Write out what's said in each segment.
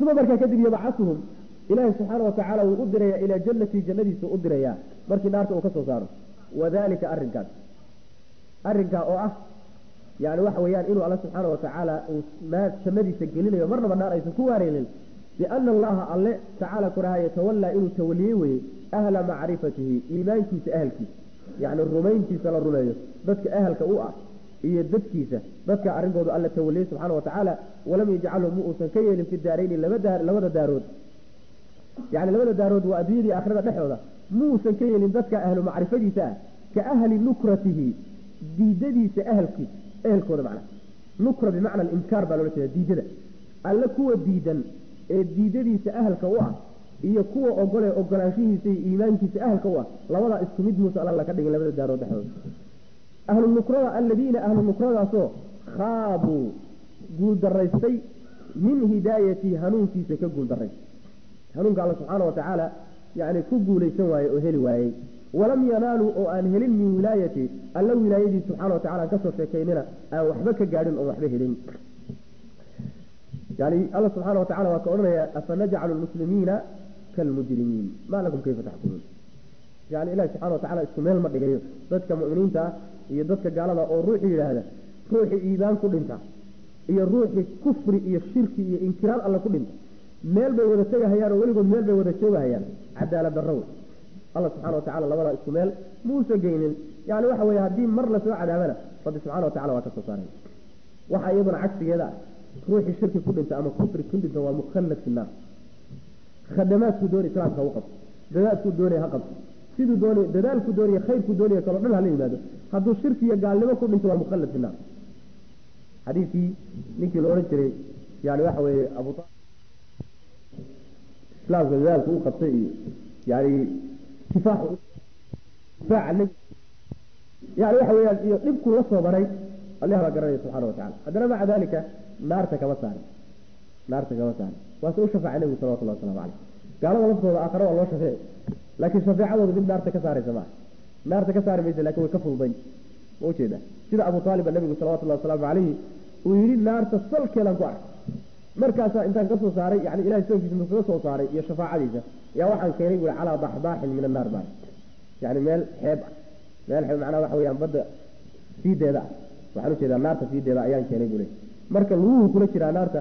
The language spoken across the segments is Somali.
uma markaa kadib yabcasuhum ilaahi subxaana watacaala wuu u dirayaa ilaa jannatii jannadiisa u dirayaa markii naarta uu ka soo saaro. Wadalika arrinkaas. Arrinkaa oo ah yani waxa weeyaan inuu alla subxaana watacaala jannadiisa gelinayo marnaba naar aysan ku waareynin biana allaha alle tacaala kuraha yatawallaa inuu tawaliyey weye ahla macrifatihi iimaankiisa ahalkiisa. Yani rumayntiisa la rumeeyo. Dadka ahalka u ah iyo dadkiisa. Dadka arrinkoodu alla tawaliyey subxaana watacaala walam yajcalhu mu uusan ka yeelin fi daarayni labada daarood. Yani labada daarood waa adduunyadii aakhirada dhexooda muusan ka yeelin dadka ahlu macrifadiisa ah ka ahli nukratihi diidadiisa ahalkiisa ehelkooda macna. Nukra bimacna alinkaar baa loola jeeda diidada. Alle kuwa diidan ee diidadiisa ahalka u ah iyo kuwa ogole ogolaanshihiisa iyo iimaankiisa ahalka u ah labadaa isku mid muuse alla ka dhigin labada daarood dhexdooda ahlu nukrada aladiina ahlu nukradaasoo khaabuu guuldaraystay min hidaayatii hanuunkiisa ka guuldaraystay hanuunka alla subxaana watacaala yani ku guulaysan waaye oo heli waayey. Walam yanaaluu oo aan helin min wilaayati alla wilaayadii subxana watacala aan ka soo sheekaynina aan waxba ka gaadhin oon waxba helin. Yani alla subxaana watacala waa ka odhanaya afanajcalu lmuslimiina kalmujrimiin. Maa lakum kayfa taxkumuun yani ilahi subxana watacala isku meel ma dhigayo. Dadka muminiinta iyo dadka gaalada oo ruuxii yidhaahda ruuxii iibaan ku dhinta iyo ruuxii kufri iyo shirki iyo inkiraar alle ku dhinta. Meel bay wada tegahayaan oo weligood meel bay wada joogahayaan. Cadaalad darro wey alla subxana watacala labadaa isku meel muusa geynin. Yani waxa weye haddii mar la soo cadaabana rabbi subxana watacala waa ka saaray waxa iyaduna cagsigeeda ah ruuxii shirki ku dhinta ama kufri ku dhinta waa mukhallad fi naar. Khadamaadku doonay islaamka u qabto dadaadku doonaya ha qabto siduu doonay dadaalku doonaya khayrku doonaya kaloo dhan hala yimaado hadduu shirki iyo gaalnimo ku dhinto waa mukhallad fi naar xadiidkii ninkii la odhan jiray yani waxa weeye abu islaamka dadaalku u qabtay iyo yani kifaax kifaaca nebi yani waxa weeyaan iyo dhibku la soo maray allah baa garanaya subxana watacala haddana maca dalika naarta kama saarin. Naarta kama saarin. Waase u shafaacay nebigu salawatullah waslamu caleyh gaalada laftooda aakhare waa loo shafeeci laakiin shafeecadooda mid naarta ka saaraysa maaha naarta ka saari maysa laakiin way ka fududayn. Ma ujeeda sida abu taaliba nebigu salawatullahi wasalaamu caleyhi uu yidhi naarta salkeedan ku arkay markaasaa intaan ka soo saaray yani ilahay soonkiisa kaga soo saaray iyo shafaacadiisa. Yaa waxaan keenay bui calaa daxdaaxin min annaar baa yani meel xeeb ah. Meel xeeb macnaha waxa weyaan badda siideeda ah. Waxaan u jeedaa naarta siideeda ayaan keenay bule marka luguhu kula jiraa naarta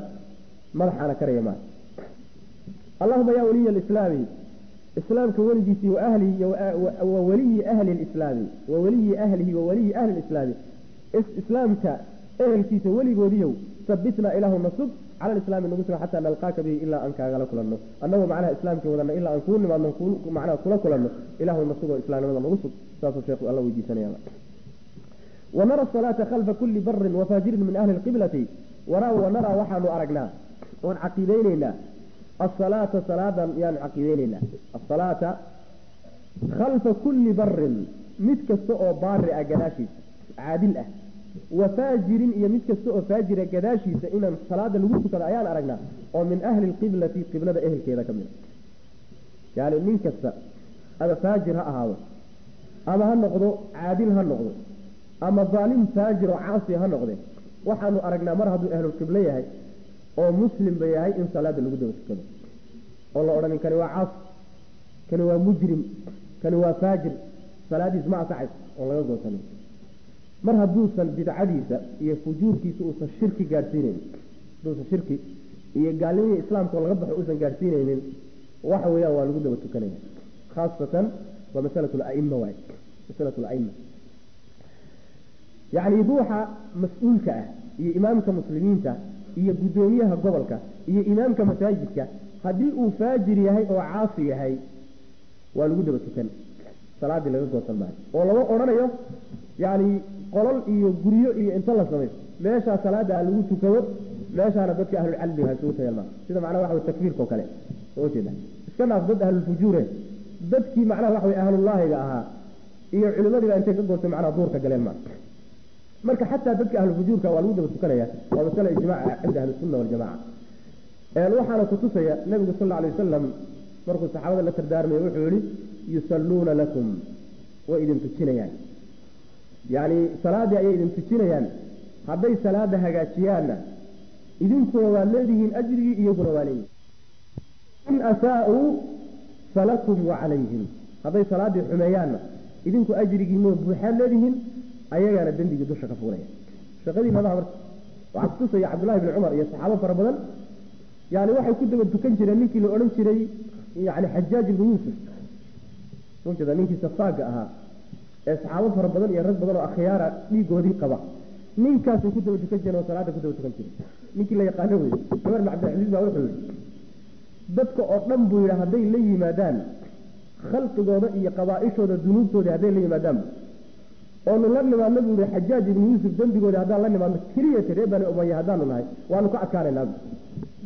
madaxaana karaya maa allahuma yaa waliya alislaami islaamka weligiisii waliyi ahli lislaami wa waliyi ahlihi wa waliyi ahli lislaami islaamka ehelkiisa weligoodiyow sabitna ilaahu nasub cala alislaami nagu suga xataa nalqaaka bihi ilaa aan kaagala kulanno. Annagoo macnaha islaamkii wadana ilaa aan kuu nimaadno macnaha kula kulanno ilaahu nasugoo islaamnimada nagu sug saasuu sheekhu alla weydiisanaya wanara asalaata khalfa kulli barin wafaajirin min ahli lqiblati wanaraa waxaanu aragnaa oon caqiideyneynaa asalaata salaadan yaanu caqiideyneynaa asalaata khalfa kulli barin mid kasta oo baari gadaashiisa caadil ah wafaajirin iyo mid kasta oo faajira gadaashiisa inaan salaada lagu tukado ayaan aragnaa oo min ahli lqiblati qiblada ehelkeeda ka mid yani nin kasta ama faajir ha ahaado ama ha noqdo caadil ha noqdo ama daalim faajir oo caasi ha noqde waxaanu aragnaa mar hadduu ahlulqiblo yahay oo muslimba yahay in salaada lagu daba tukado. oo la odhanin kani waa caasi kani waa mujrim kani waa faajir salaadiis ma asaxays oon laga goosanin mar hadduusan bidcadiisa iyo fujuurkiisa uusan shirki gaadhsiinaynin hadduusan shirki iyo gaalnimihii islaamka oo laga baxo uusan gaadhsiinaynin waxa weeyaan waa lagu daba tukanaya. Khaasatan waa masalat laima waay masalat laima yacni ruuxa mas'uulka ah iyo imaamka muslimiinta iyo guddoomiyaha gobolka iyo imaamka masaajidka haddii uu faajir yahay oo caasi yahay waa lagu daba tukan. Salaadii laga goosan maayo oo lama odhanayo yani qolol iyo guryo iyo inta la samayso meeshaa salaada ha lagu tukado meeshaana dadka ahlulcalmiga ha isugu tagaan maa sida macnaha waxa wey takfiirka oo kale iska dhaaf dad ahlulfujuure dadkii macnaha waxa wey ahlullaahiga ahaa iyo culimadii baa intay ka goostay macnaha duurka galeen maa marka xataa dadka ahlufujuurka waa lagu daba tukanaya waa masale ijmaaca cinda ahlisunna waljamaca waxaana kutusaya nabigu sal alla alay wasalam markuu saxaabada la tardaarmaya wuxuu yihi yusalluuna lakum way idin tujinayaan. Yacni salaaddii ayay idin tujinayaan. Hadday salaada hagaajiyaanna idinkuna waad leedihiin ajrigii iyaguna waa leeyihiin in asaa'uu falakum wacalayhim hadday salaaddii xumeeyaanna idinku ajrigiinoo buuxaad leedihiin ayagaana dembigii dusha ka fuulaya. Shaqadii madaha marka waxaa kutusaya cabdullahi bni cumar iyo saxaabo fara badan. Yani waxay ku daba tukan jireen ninkii la odhan jiray yani xajaaj ibnu yuusuf. Ujeeda ninkii safaaga ahaa ee saxaabo fara badan iyo rag badan oo akhyaara dhiigoodii qaba. Ninkaasay ku daba tukan jireen oo salaada ku daba tukan jireen. Ninkii la yaqaano wey cumar bin cabdilcaziiz baa wuxuu yihi dadka oo dhan buu yidhi hadday la yimaadaan khalqigooda iyo qabaaishooda dunuubtooda hadday la yimaadaanba oonu la nimaadno buu yihi xajaaj ibnu yuusuf dembigooda haddaan la nimaadno keliyata reer bani umaya haddaanu nahay waanu ka adkaanaynaa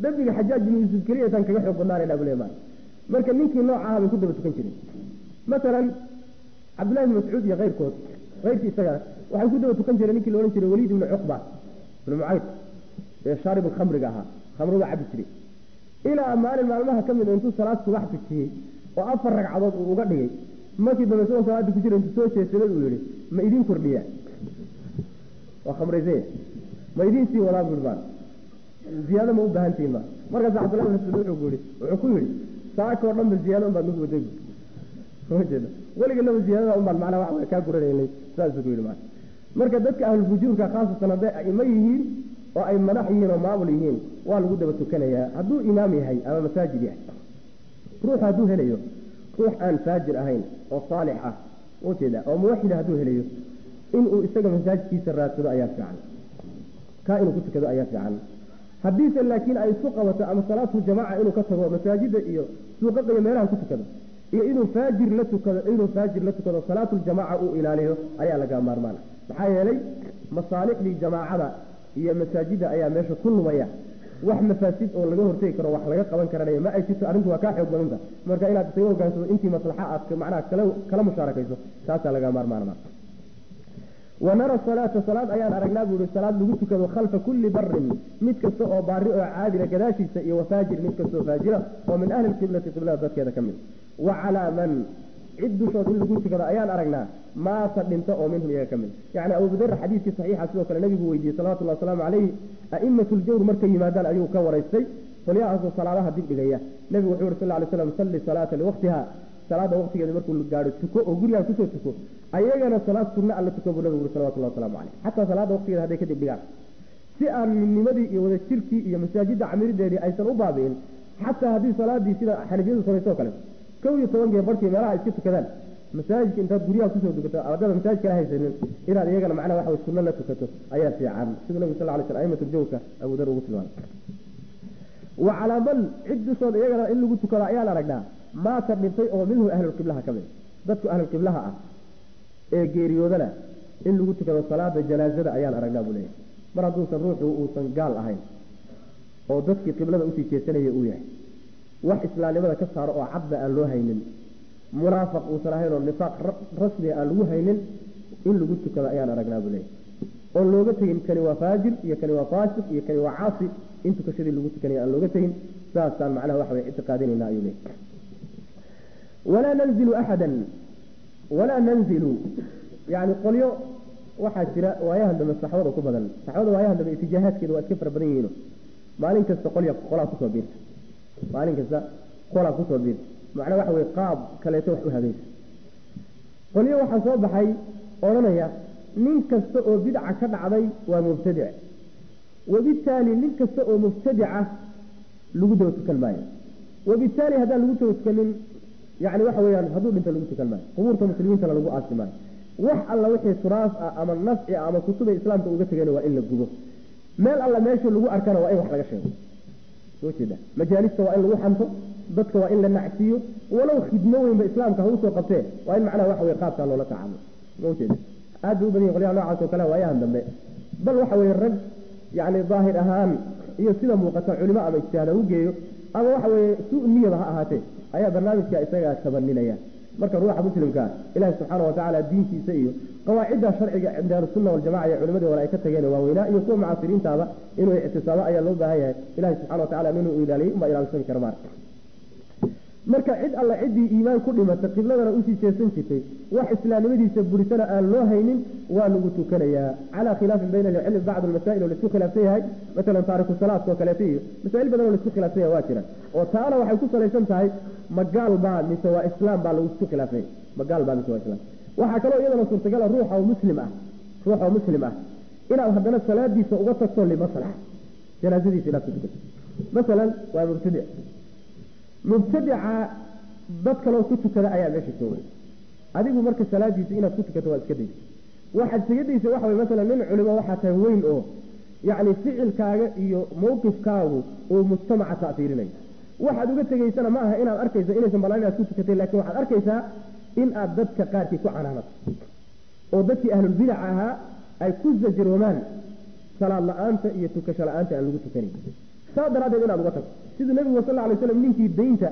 dembiga xajaaj ibnu yuusuf keliyatan kaga xoog badnaanayna buu leeyahay marka ninkii noocaha bay ku daba tukan jireen masalan cabdullahi ibn mascuud iyo keyrkood keyrkii isaga waxay ku daba tukan jireen ninkii la odhan jiray waliid ibnu cuqba ibnu mucayd ee shaarib khamriga ahaa khamruga cabi jiray. Ilaa maalin maalmaha ka mid intuu salaad subax tujiyey oo afar ragcadood uu uga dhigay markii dambe isagoo salaada ku jira intuu soo jeesaday uu yihi ma idiin kordhiya. Waa khamraysay ma idiin sii wadaa bui baan. Ziyaado ma u baahantihin ma markaas cabdullahi bin mascuud wuxuu ku yihi wuxuu ku yihi saakoo dhan ba ziyaado un baad nagu waday jeeda weliga ziyaadada un baan macnaa wax way kaa guranaynay. Saasuu ku yihi maa marka dadka ahlulfujuurka khaasatan hadday aimo yihiin oo ay madax yihiin oo maamul yihiin waa lagu daba tukanayaa. Hadduu imaam yahay ama masaajid yahay ruux hadduu helayo ruux aan faajir ahayn oo saalix ah ujeeda oo muwaxida hadduu helayo inuu isaga masaajidkiisa raadsado ayaa fiican. Kaa inuu ku tukado ayaa fiican. Haddiise laakiin ay isu qabato ama salaatu jamaaca inuu ka tago masaajida iyo suuqaqa iyo meelaha ku tukado iyo inuu faajir la tukado inuu faajir la tukado salaatuljamaaca uu ilaaliyo ayaa laga maarmaana maxaa yeelay masaalixdii jamaacada iyo masaajida ayaa meesha ku lumaya wax mafaasid oo laga hortegi karo wax laga qaban karanaya ma ay jirto arrintu waa kaa xoog badanta. Marka inaad isaga hogaansado intii maslaxa aad macnaha kala mushaarakayso taasaa laga maarmaanama wanara salaata salaad ayaan aragnaa buu ihi salaad lagu tukado khalfa kulli barin mid kasta oo baari oo caadila gadaashiisa iyo wafaajir mid kastoo faajira oo min ahli lqiblati qiblada dadkeeda ka mid. Wa calaa man cid dushood in lagu tukado ayaan aragnaa maata dhinto oo minhum iyaga ka mid. Yani abubadar xadiidkii saxiixa sidoo kale nabigu weydiiyey salawatullahi wasalaamu calayhi a'imatu ljawr markay yimaadaan ayuu ka waraystay qolyahaasoo salaadaha dib dhigaya. Nebigu wuxuu yuri sal ly slam salli salaata liwaqtiha salaada waqtigeeda markuu gaadho tuko oo gurigaan ku soo tuko ayagana salaad sunna alla tuko buu nabigu yuri salawatullahi waslamu caleyh xataa salaada waqtigeeda hadday kadib dhigaan. Si aan midnimadii iyo wadajirkii iyo masaajidda camirideedii aysan u baabi'in xataa haddii salaadii sida xanafiyadu samaysoo kale kow iyo tobankii barkii meelaha iska tukadaan masaajidka intaad guryaha ku soo tukato ardada masaajidka la haysanin inaad iyagana macnaha waxa sunno la tukato ayaa fiican. Siduu nabigu sal ly sl aimatu ljawka abu dar ugu tilmaamay. Wa calaa man cid dushood iyagana in lagu tukado ayaan aragnaa maata dhintay oo minhu ahlulqiblaha ka mid dadku ahlulqiblaha ah ee geeriyoodana in lagu tukado salaada janaazada ayaan aragnaa buu leeyahay. Mar hadduusan ruuxu uusan gaal ahayn oo dadkii qiblada jeesanaya uu yahay wax islaamnimada ka saaro oo cadba aan loo haynin. Munaafiq uusan ahayn oo nifaaq rasmiga aan lagu haynin in lagu tukado ayaan aragnaa buu leeyahay. Oon looga tegin kani waa faajir iyo kani waa faasiq iyo kani waa caasi. In tukashadii lagu tukanaya aan looga tegin saasaan macnaha waxa way ictiqaadinayna ayuu leeyahay. Walaa nanzilu axadan walaa nanzilu yani qolyo waxaa jira waayahan dambe saxwada ku badan. Saxwada waayahan dambe itijaahaadkeeda waa iska fara badan yihiino. Maalin kasta qolya qolaa ku soo biirta maalin kasta qolaa ku soo biirta macnaa waxa weye qaab kaleeto wax u habaysa qolyo waxaa soo baxay odhanaya nin kasta oo bidca ka dhacday waa mubtadic. Wabitaali nin kasta oo mubtadica lagu daba tukan maayo wabitaali haddaan lagu daba tukanin yani waxa weyaan hadduu dhinto lagu tukan maayo qubuurta muslimiintana lagu aasi maayo wax alla wixii turaas ah ama nafci ah ama kutubay islaamka uga tegeen waa in la gubo. Meel alla meesha lagu arkana waa in wax laga sheego soo jeeda majaalista waa in lagu xanto dadka waa in la nacsiiyo walow khidmo weynba islaamka ha u soo qabtee waa in macnaha waxa weye qaabkaa loola tacaamo maujeeda aad bay u badan yihiin qolyaha noocaas oo kale waayahan dambe. Bal waxa weye rag yani daahir ahaan iyo sida muuqata culimo ama ijtihaad ha u geeyo ama waxa weye su ha ahaatee ayaa barnaamijka isagaa tabaninaya marka ruuxa muslimkaa ilaahi subxaana watacaala diintiisa iyo qawaacidda sharciga cinda ahlusunna waljamaca iyo culimadii hore ay ka tageen waaweynaa iyo kuwa mucaasiriintaaba inuu ictisaabo ayaa loo baahan yahay. Ilahi subxana watacala inuu ilaaliyo uma ilaalsan kara maar marka cid alla ciddii iimaan ku dhimatay qibladana u sii jeesan jirtay wax islaamnimadiisa burisana aan loo haynin waa lagu tukanayaa. Calaa khilaafin bayna alcilmi bacd almasaa'il oo la isku khilaafsan yahay masalan taariku salaadka oo kaleeto iyo masaa'il badan oo la isku khilaafsan yahay waa jiraan. Oo taana waxay ku salaysan tahay ma gaal baa mise waa islaam baa lagu isku khilaafsan ma gaal baa mise waa islaam waxaa kaloo iyadana suurtagala ruuxa oo muslim ah ruuxa oo muslim ah inaad haddana salaadiisa uga tagto limaslaxa janaasadiisa inaad ku masalan waa mubtadic. Mubtadica dad kaloo ku tukada ayaa meesha joogay adigu marka salaadiisa inaad ku tukato waad iska daysa waxaad isaga daysa masalan nin culimo waxaa tahay weyn oo yacni ficilkaaga iyo mawqifkaagu uu mujtamaca ta'fiirinayo waxaad uga tegaysana ma aha inaad arkayso inaysan balaan inaad ku tukatay laakiin waxaad arkaysaa in aad dadka qaarkii ku canaanato oo dadkii ahlulbidac ahaa ay ku zajroomaan salaad la'aanta iyo tukasho la'aanta aan lagu tukanayn saa daraaddeed inaad uga tagto. Siduu nebigu sal alay slam ninkii daynta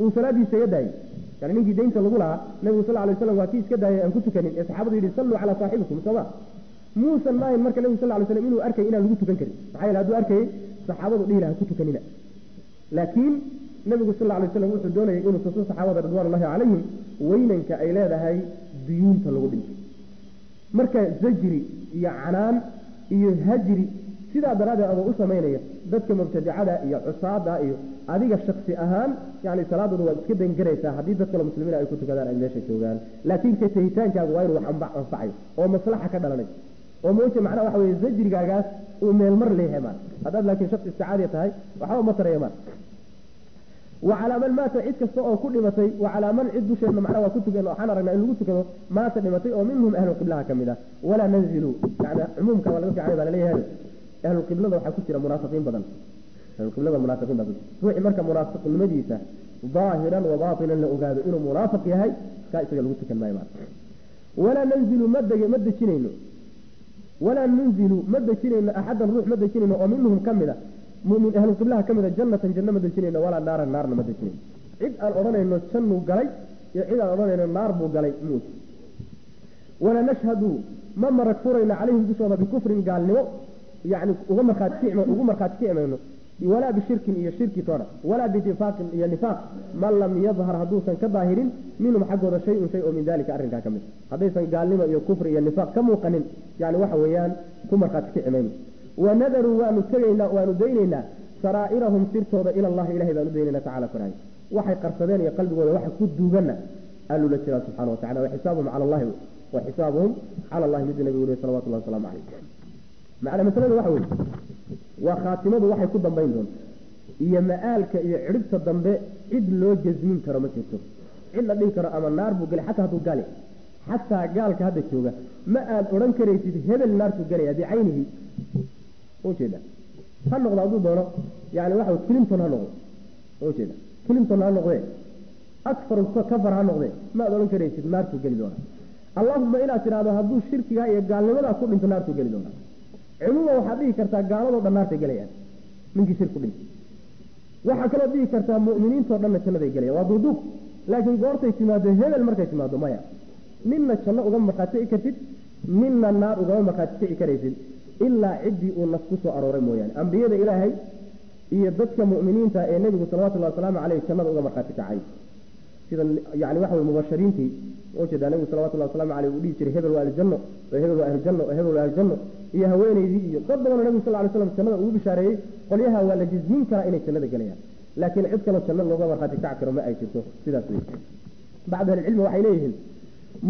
uu salaadiisa iga daayey yani ninkii daynta lagu lahaa nebigu sal alay waslam waa kii iska daayay aan ku tukanin. Ee saxaabadu yidhi salluu calaa saaxibikum sooma muusan maahin marka nebigu sal lay slam inuu arkay inaan lagu tukan karin. Maxaa yeele hadduu arkayay saxaabadu dhihi laha ku tukanina. Laakiin nebigu sal alay slam wuxuu doonayay inuu tuso saxaabada ridwaanullahi calayhim weynanka ay leedahay duyuunta lagu dhinto. Marka zajri iyo canaan iyo hajri sidaa daraaddeed adoo u samaynaya dadka mubtadicada iyo cusaada iyo adiga shaksi ahaan yani salaadooda waad iska dangaraysaa haddii dad kale muslimiin ay ku tukadaan ay meesha joogaan. Laakiin ka waa inuu wax anfacayo oo maslaxa ka dhalanay. Oo mooje macnaha waxa weye zajrigaagaas uu meelmar leeyahay maan haddaad laakiin shaksi isticaadiya tahay waxba ma taraya maan wacalaa man maata cid kasta oo ku dhimatay wacalaa man cid dusheedna macnaha waa ku tukan waxaan aragnaa in lagu tukado maata dhimatay oo minhum ahlu ka mid ah walaa nanzilu yani cumuumka waa laga fiicnay baa la leeyahay ahlu qiblada waxaa ku jira munaafiqiin badan ahlu qiblada munaafiqiin jira ruuxii marka munaafiqnimadiisa daahiran wa baatinan la ogaado inuu munaafiq yahay kaa isaga lagu tukan maayo walaa nanzilu ma deg ma dejinayno walaa nunzilu ma dejinayno axadan ruux ma dejinayno oo minhum ka mid a mumin ahlu qiblaha ka mida jannatan janno ma dejinayno walaa naaran naarna ma dejinayno cid aan odhanayno jannuu galay iyo cid aan odhanayno naar buu galay muut walaa nashhadu ma marag furayno calayhim dushooda bikufrin gaalnimo yani uga markhaati ugu markhaati walaa bishirkin iyo shirki toona walaa binifaaqin iyo nifaaq man lam yadhar hadduusan ka daahirin minhum xaggooda shay-un shay oo min dalika arrinkaa ka mid. Haddaysan gaalnimo iyo kufri iyo nifaaq ka muuqanin yani waxa weeyaan ku markhaati wanadaruu waanu tegaynaa waanu daynaynaa saraa'irahum sirtooda ila allahi ilahay baanu daynayna tacala koraay waxay qarsadeen iyo qalbigooda waxa ku duuganna allula jiraa subxana wa tacala waxisaabuhum cala allahi wa xisaabuhum cala allahi miduu nabigu uri salawatu llahi wasalaamu calayh macna masalada waxa weye waa khaatimadu waxay ku dambayn doonta iyo ma-aalka iyo cidhibta dambe cid loo jasmin karo ma jirto. Cid la dhihi karo ama naar buu galay xataa hadduu gali xataa gaalka hadda jooga ma aad odhan karaysid hebel naartuu galaya bicaynihi ujeeda ha noqdo hadduu doono yani waxa clinton ha noqdo. Ujeeda clinton ha noqdee. Akfar kafar ha noqdee. Ma aad odhan karaysid naartuu geli doona allahuma inaad tidhahdo hadduu shirkigaa iyo gaalnimadaa ku dhinto naartuu geli doona cumuuman waxaad dhihi kartaa gaaladoo dhan naartay gelayaan. Ninkii shirku dhintay. Waxaa kaloo dhihi kartaa mu'miniintao dhanna jannaday gelayaan. Waa duuduub laakiin goortay timaado hebel markay timaado maya. Ninna janno ugama markhaati kartid ninna naar ugama markhaati karaysid ilaa ciddii uu nas ku soo arooray mooyaane. Ambiyada ilaahay iyo dadka mu'miniinta ee nebigu salawatullahi wasalaamu caleyh jannada uga markhaati kacay. Sida yani waxa weye mubashiriintii u jeedaa nebigu salawatullahi wasalaamu caleyh uu dhihi jiray hebel waa aljanno hebel waa ahlujanno hebel waa ahlujanno iyo haweenaydii iyo dad badanoo nebigu sal ly slam jannada ugu bishaareeyey qolyaha waa la jismin karaa inay jannada gelayaan. Laakiin cid kaloo janno looga markhaati kaci karo ma ay jirto sidaas wey bacdu ahlicilmi waxay leeyihiin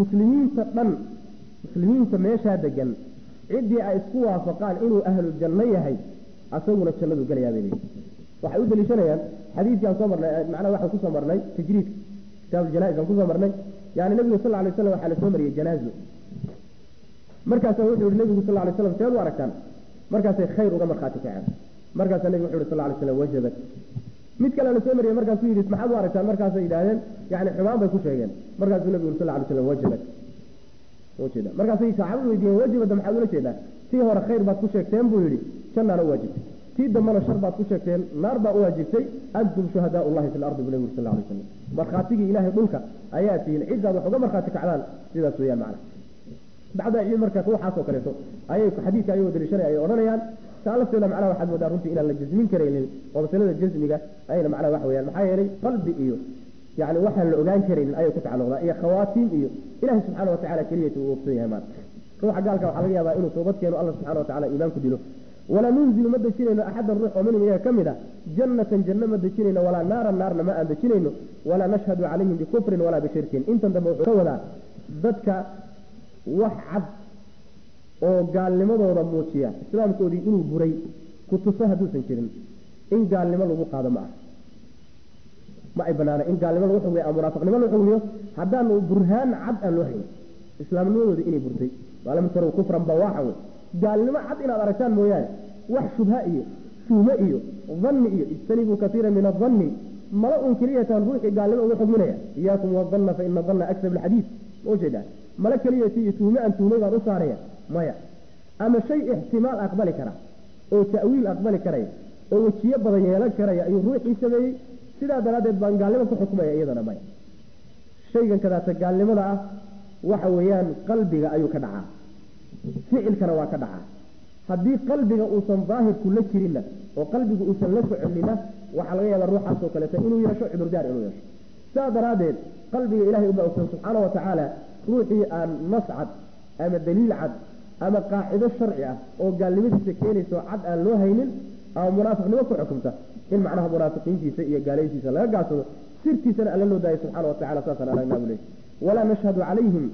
muslimiinta dhan muslimiinta meeshaa degan ciddii ay isku waafaqaan inuu ahlu janno yahay asaguna jannadu gelayaa bay leeyihiin waxay u daliishanayaan xadiidkii aan soo marnay macnaha waxaan ku soo marnay tajriid kitaab janais aan ku soo marnay yani nebigu sal lay slam waxaa la soo mariyey janaazo markaasaa wuxuu yihi nebigu sal lay slam seed u aragtaan. Markaasay khayr uga markhaati kaceen. Markaasaa nebigu wuxu yhi sal lay slam wajabat mid kale la soo mariyey markaasuu yidhi maxaad u aragtaan? Markaasay yidhaahdeen yani xumaan bay ku sheegeen. Markaasuu nebigu yuri sal lay slam wajabat ujeeda markaasay saxaabadu weydiiyeen wajibada maxaad ula jeedaa? Tii hore khayr baad ku sheegteen buu yidhi. Jannaana waajibtay tii dambana shar baad ku sheegteen naar baa u waajibtay antum shuhadaa llahi fi lardi bu nebigu sal lay slam markhaatigii ilaahay dhulka ayaa tihiin ciddaad wax uga markhaati kacdaan sidaas weeyaan macna. Bacda marka waxaasoo kaleeto ayay xadiidka ayagoo daliishanaya ay odhanayaan. Taa lafteeda macnaha waxaad moodaa runtii inaan la jasmin karaynin oo jasmiga ayna macnaha waxa weyaan maxaa yeelay qalbi iyo yani waxaan la ogaan karaynin ayay ku tacalluqdaa iyo khawaatiim iyo ilahi subxaana watacala keliyata uu ogsan yahay maanta ruuxa gaalka waxaa laga yaabaa inuu toobad keeno alla subxana watacala iimaan ku dilo walaa nunzilu ma dejinayno axadan ruux oo minhum iyaga ka mid a jannatan janno ma dejinayno walaa naaran naarna ma aan dejinayno walaa nashhadu calayhim bikufrin walaa bishirkin intan dambe wuxuu ka wadaa dadka wax cad oo gaalnimadooda muujiya islaamkoodii inuu buray kutuso hadduusan jirin in gaalnimo lagu qaado ma ah ma ay banaana in gaalnimo lagu xugmiyo ama munaafiqnimo lagu xugmiyo haddaanu burhaan cad aan loo hayn islaamnimadooda inay burtay waalam tarow kufran bawaaxa wey. Gaalnimo cad inaad aragtaan mooyaane wax shubha iyo tuume iyo danni iyo ijtanibuu kaiira min adanni mala un keliyatan ruuxii gaalnimo uga xugminaya iyaakum wadanna fa ina danna aksab alxadiid ma u jeedaa mala keliyati iyo tuume aan tuumay baan u saaraya maya. Ama shay ixtimaal aqbali kara oo ta'wiil aqbali karaya oo wejiyo badan yeelan karaya ayuu ruuxii sameeyey sidaa daraaddeed baan gaalnimo ku xukmaya iyadana maya shaygan kadaata gaalnimada ah waxa weeyaan qalbiga ayuu ka dhacaa. Ficilkana waa ka dhacaa. Haddii qalbiga uusan daahirku la jirinna oo qalbigu uusan la soconina waxaa laga yaabaa ruuxaasoo kaleeto inuu yeesho cudurdaar inuu yeesho. Sidaa daraaddeed qalbiga ilahay uma ogsan subxaana wa tacaala ruuxii aan nas cad ama daliil cad ama qaacido sharci ah oo gaalnimadiisa keenayso cad aan loo haynin ama munaafiqnimo ku xukumta in macnaha munaafiqiintiisa iyo gaalaysiisa laga gaasado sirtiisana alla loo daayo subxaana wa tacala saasaan aragnaa buu leey walaa nashhadu calayhim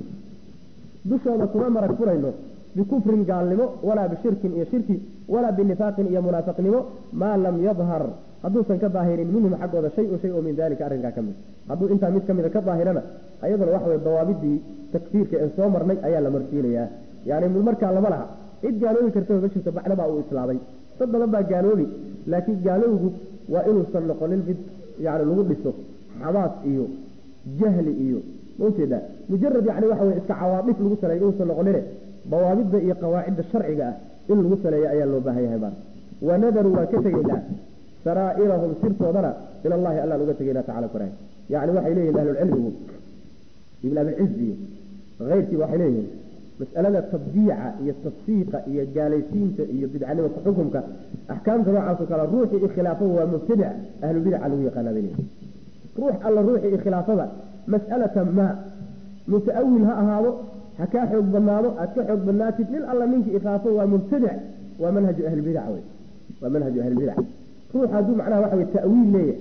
dushooda kuma marag furayno bikufrin gaalnimo walaa bishirkin iyo shirki walaa binifaaqin iyo munaafiqnimo maa lam yadhar. Hadduusan ka daahirin minhum xaggooda shay shay oo min dalika arrinkaa ka mid. Hadduu intaa mid ka mida ka daahirana ayaduna waxa weye dawaabidii takfiirka ee soo marnay ayaa la marsiinayaa. Yani markaa lama laha. Cid gaaloobi kartaba jirto bacdabaa uu islaamay dad badan baa gaaloobi laakiin gaalowgu waa inuusan noqonin mid yani lagu dhiso xamaas iyo jahli iyo maujeeda mujarad yani waxa wey iska cawaadif lagu saleeyo inuusan noqonine dawaabidda iyo qawaacidda sharciga ah in lagu saleeyo ayaa loo baahan yahay maana wanadaruu waan ka tegaynaa saraa'irahum sirtoodana ila allahi uga tegaynaa tacala koraay yani waxay leeyihiin ahlulcilmigu ibn abilciz iyo keyrkiiba waxay leeyihiin mas'alada tabdiica iyo tafsiiqa iyo gaalaysiinta iyo bidcanimata xukumka axkaamta noocaasoo kale ruuxii ikhilaafada waa mubtadic ahlubidaca lagu yaqaana bay leeyihiin ruux alla ruuxii ikhilaafada mas'alata maa muta'awil ha ahaado ha kaa xoog badnaado aad ka xoog badnaatid nin alla ninkii ikhilaafo waa mubtadic waa manhaju ahlibidac wey waa manhaju ahlibidac ruux hadduu macnaha waxa weye ta'wiil leeyahay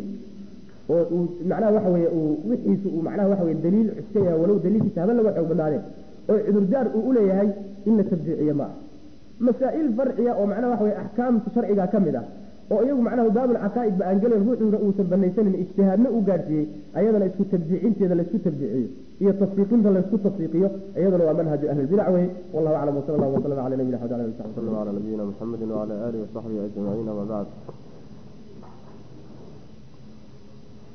oo uu macnaha waxa weye uu wixiisu uu macnaha waxa weye daliil cuska yahay walow daliilkiisa haba laga xoog badnaadeen oo cudurdaar uu u leeyahay in la tabjiiciyo ma ah masaa'il farciya oo macnaha waxa wey axkaamta sharciga ka mid ah oo iyagu macnaha baabulcaqaa'idba aan gelen ruuxuuna uusan banaysanin ijtihaadna u gaadhsiiyey ayadana isku tabjiicinteeda laysku tabjiiciyo iyo tasfiiqinta laysku tasfiiqiyo iyaduna waa manhaju ahlilbidac wey wallahu aclam wsal allah wslama ala nabiyina muxamedi wala alihi wasaxbihi ajmaciin ama bacd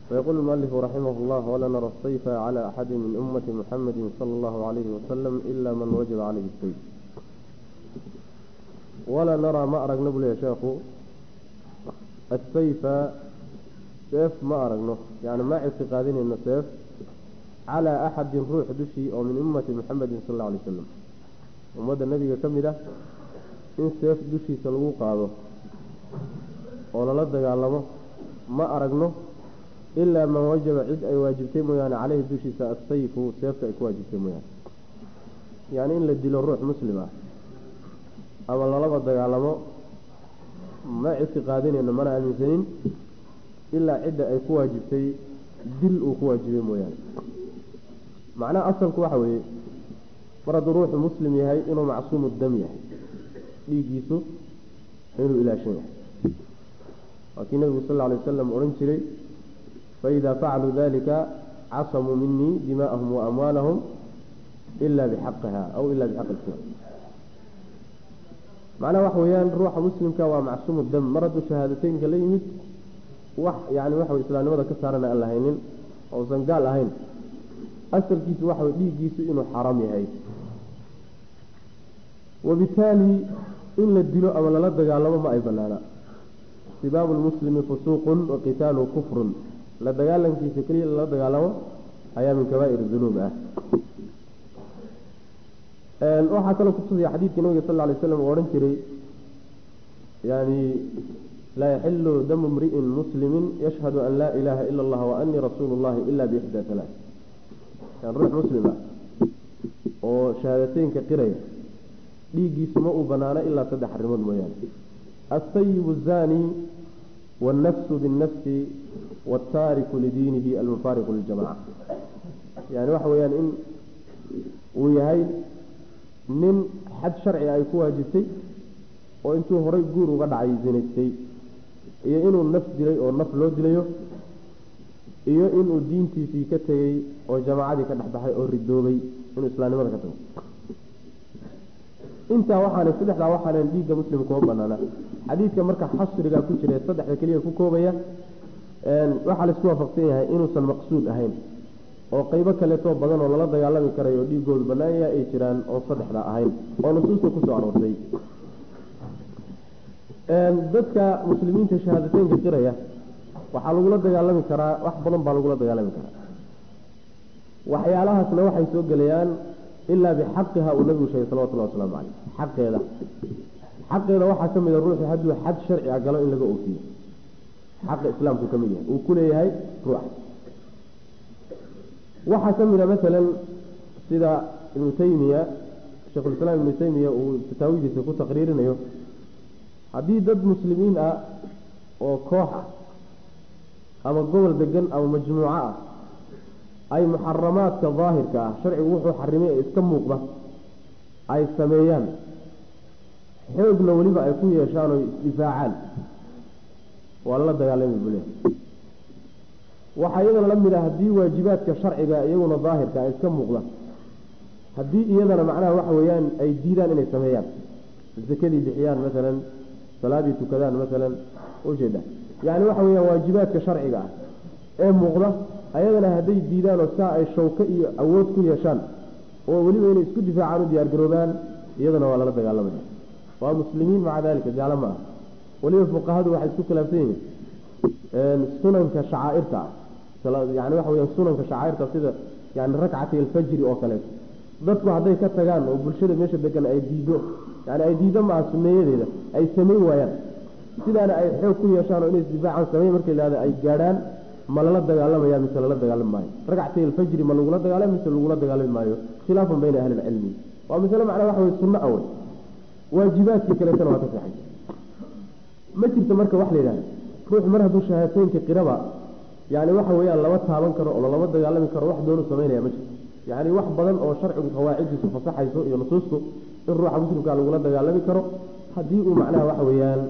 فيقول المؤلف رحمه الله ولا نرى السيف على أحد من أمة محمد صلى الله عليه وسلم إلا من وجب عليه السيف ولا نرى ما أرق نبل يا شيخ السيف سيف ما أرقنه يعني ما اعتقادين أنه سيف على أحد روح دشي أو من أمة محمد صلى الله عليه وسلم ومدى النبي كمده in seef dushiisa lagu qaado oo lala dagaalamo ma aragno ilaa man wajaba cid ay waajibtay mooyaane caleyhi dushiisa asayfu seefta ay ku waajibtay mooyaane yacni in la dilo ruux muslim ah ama lalaba dagaalamo ma ictiqaadinayno mana aaminsanin ilaa cidda ay ku waajibtay dil uu ku waajibay mooyaane macnaha asalku waxa weeye mar hadduu ruuxu muslim yahay inuu macsuumu dam yahay dhiiggiisu inuu ilaashan yahay waa kii nabigu sal lla alay wasalam odhan jiray faidaa facaluu dalika casamuu minii dimaa'ahum wa amwaalahum ila bixaqiha aw ila bixaqi islam macnaha waxa weeyaan ruuxa muslimka waa macsuumu dam mar hadduu shahaadateynka la yimid wax yani waxa wey islaamnimada ka saarana aan lahaynin ousan gaal ahayn asalkiisu waxa wey dhiiggiisu inuu xaaraam yahay wabitaali in la dilo ama lala dagaalamo ma ay banaana sibaabu lmuslimi fusuuqun wa qitaalu kufrun la dagaalankiisa keliya lala dagaalamo ayaa min kabaa'ir dunuub ah. Waxaa kaloo kutusaya xadiidkii nabiga sal alay slam uu odhan jiray yani laa yaxilu damu mri'in muslimin yashhadu an laa ilaaha ila allah wa anii rasuulu llahi ila biixdaa alaa ruux muslima oo shahaadateynka qiraya dhiiggiisu ma uu banaano ilaa saddex arrimood mooyaane. Alsayibu zani wاlnafsu biاnnafsi wاtaariku lidiinihi almufaariqu liljamaca yani waxa weeyaan in uu yahay nin xad sharci ay ku waajibtay oo intuu horay guur uga dhacay zinaystay iyo inuu naf dilay oo naf loo dilayo iyo inuu diintiisii ka tegey oo jamaacadii ka dhexbaxay oo ridoobay inuu islaamnimada ka tago intaa waxaana saddexdaa waxaanan dhiigga muslim kuma banaana xadiidka marka xasriga ku jira saddexda keliya ku koobaya waxaa la isku waafaqsan yahay inuusan maqsuud ahayn. Oo qeybo kaleetoo badan oo lala dagaalami karayo oo dhiigoodu banaanya ay jiraan oon saddexda ahayn oo nusuusta ku soo aroortay dadka muslimiinta shahaadateynka qiraya waxaa lagula dagaalami karaa wax badan baa lagula dagaalami karaa. Waxyaalahaasna waxay soo gelayaan ilaa bixaqiha uu nabigu sheegay salawatullahi wasalaamu caleyh xaqeeda. Xaqeeda waxaa ka mid a ruuxu hadduu xad sharci a galo in laga oofiyo xaqa islaamku ka mid yahay. Uu ku leeyahay ruuxa waxaa ka mid a masalan sida ibnu taymiya sheikhulislaam ibnu taymiya uu fataawidiisa ku taqriirinayo haddii dad muslimiin ah oo koox ah ama gobol degan ama majmuuco ah ay muxaramaadka daahirka ah sharcigu wuxuu xarimay ee iska muuqda ay sameeyaan xoogna weliba ay ku yeeshaan oo isdifaacaan waa lala dagaalami bule waxaa iyadana la mid ah haddii waajibaadka sharciga iyaguna daahirka ay iska muuqda haddii iyadana macnaha waxa weeyaan ay diidaan inay sameeyaan. Zakadii bixiyaan masalan salaadii tukadaan masalan ujeeda yani waxa weyaan waajibaadka sharciga ah ee muuqda ayadana hadday diidaan oo saa ay shawko iyo awood ku yeeshaan oo weliba inay isku difaacaan u diyaargaroobaan iyadana waa lala dagaalamaya waa muslimiin maca dalika gaalo ma ah weliba fuqahadu waxay isku khilaafsan yihiin. Sunanka shacaairta ah yani waxa weya sunanka shacaairta sida yani rakcati alfajri oo kaleeto dadku hadday ka tagaan oo bulshada meesha degan ay diido yani ay diido maaha suneeyadeeda ay samayn waayaan. Sidaana ay xoog ku yeeshaan oo inay isdifaacaan samey markay lahada ay gaadhaan ma lala dagaalamaya mise lala dagaalami maayo. Ragcatay alfajri ma lagula dagaalami mise lagula dagaalami maayo. Khilaafan bayna ahli waa masale macnaa waxa wey sunno awey waajibaadkii kaleetana waa ka saxay ma jirto marka wax la yidhahda ruuxu mar hadduu shahaataynka qiraba yani waxa weeyaan lama taaban karo oo lama dagaalami karo wax doonu samaynaya ma jirto. Yani wax badan oo sharcigu qawaaciddiisu fasaxayso iyo nusuustu in ruuxa muslimkaa lagula dagaalami karo haddii uu macnaha waxa weeyaan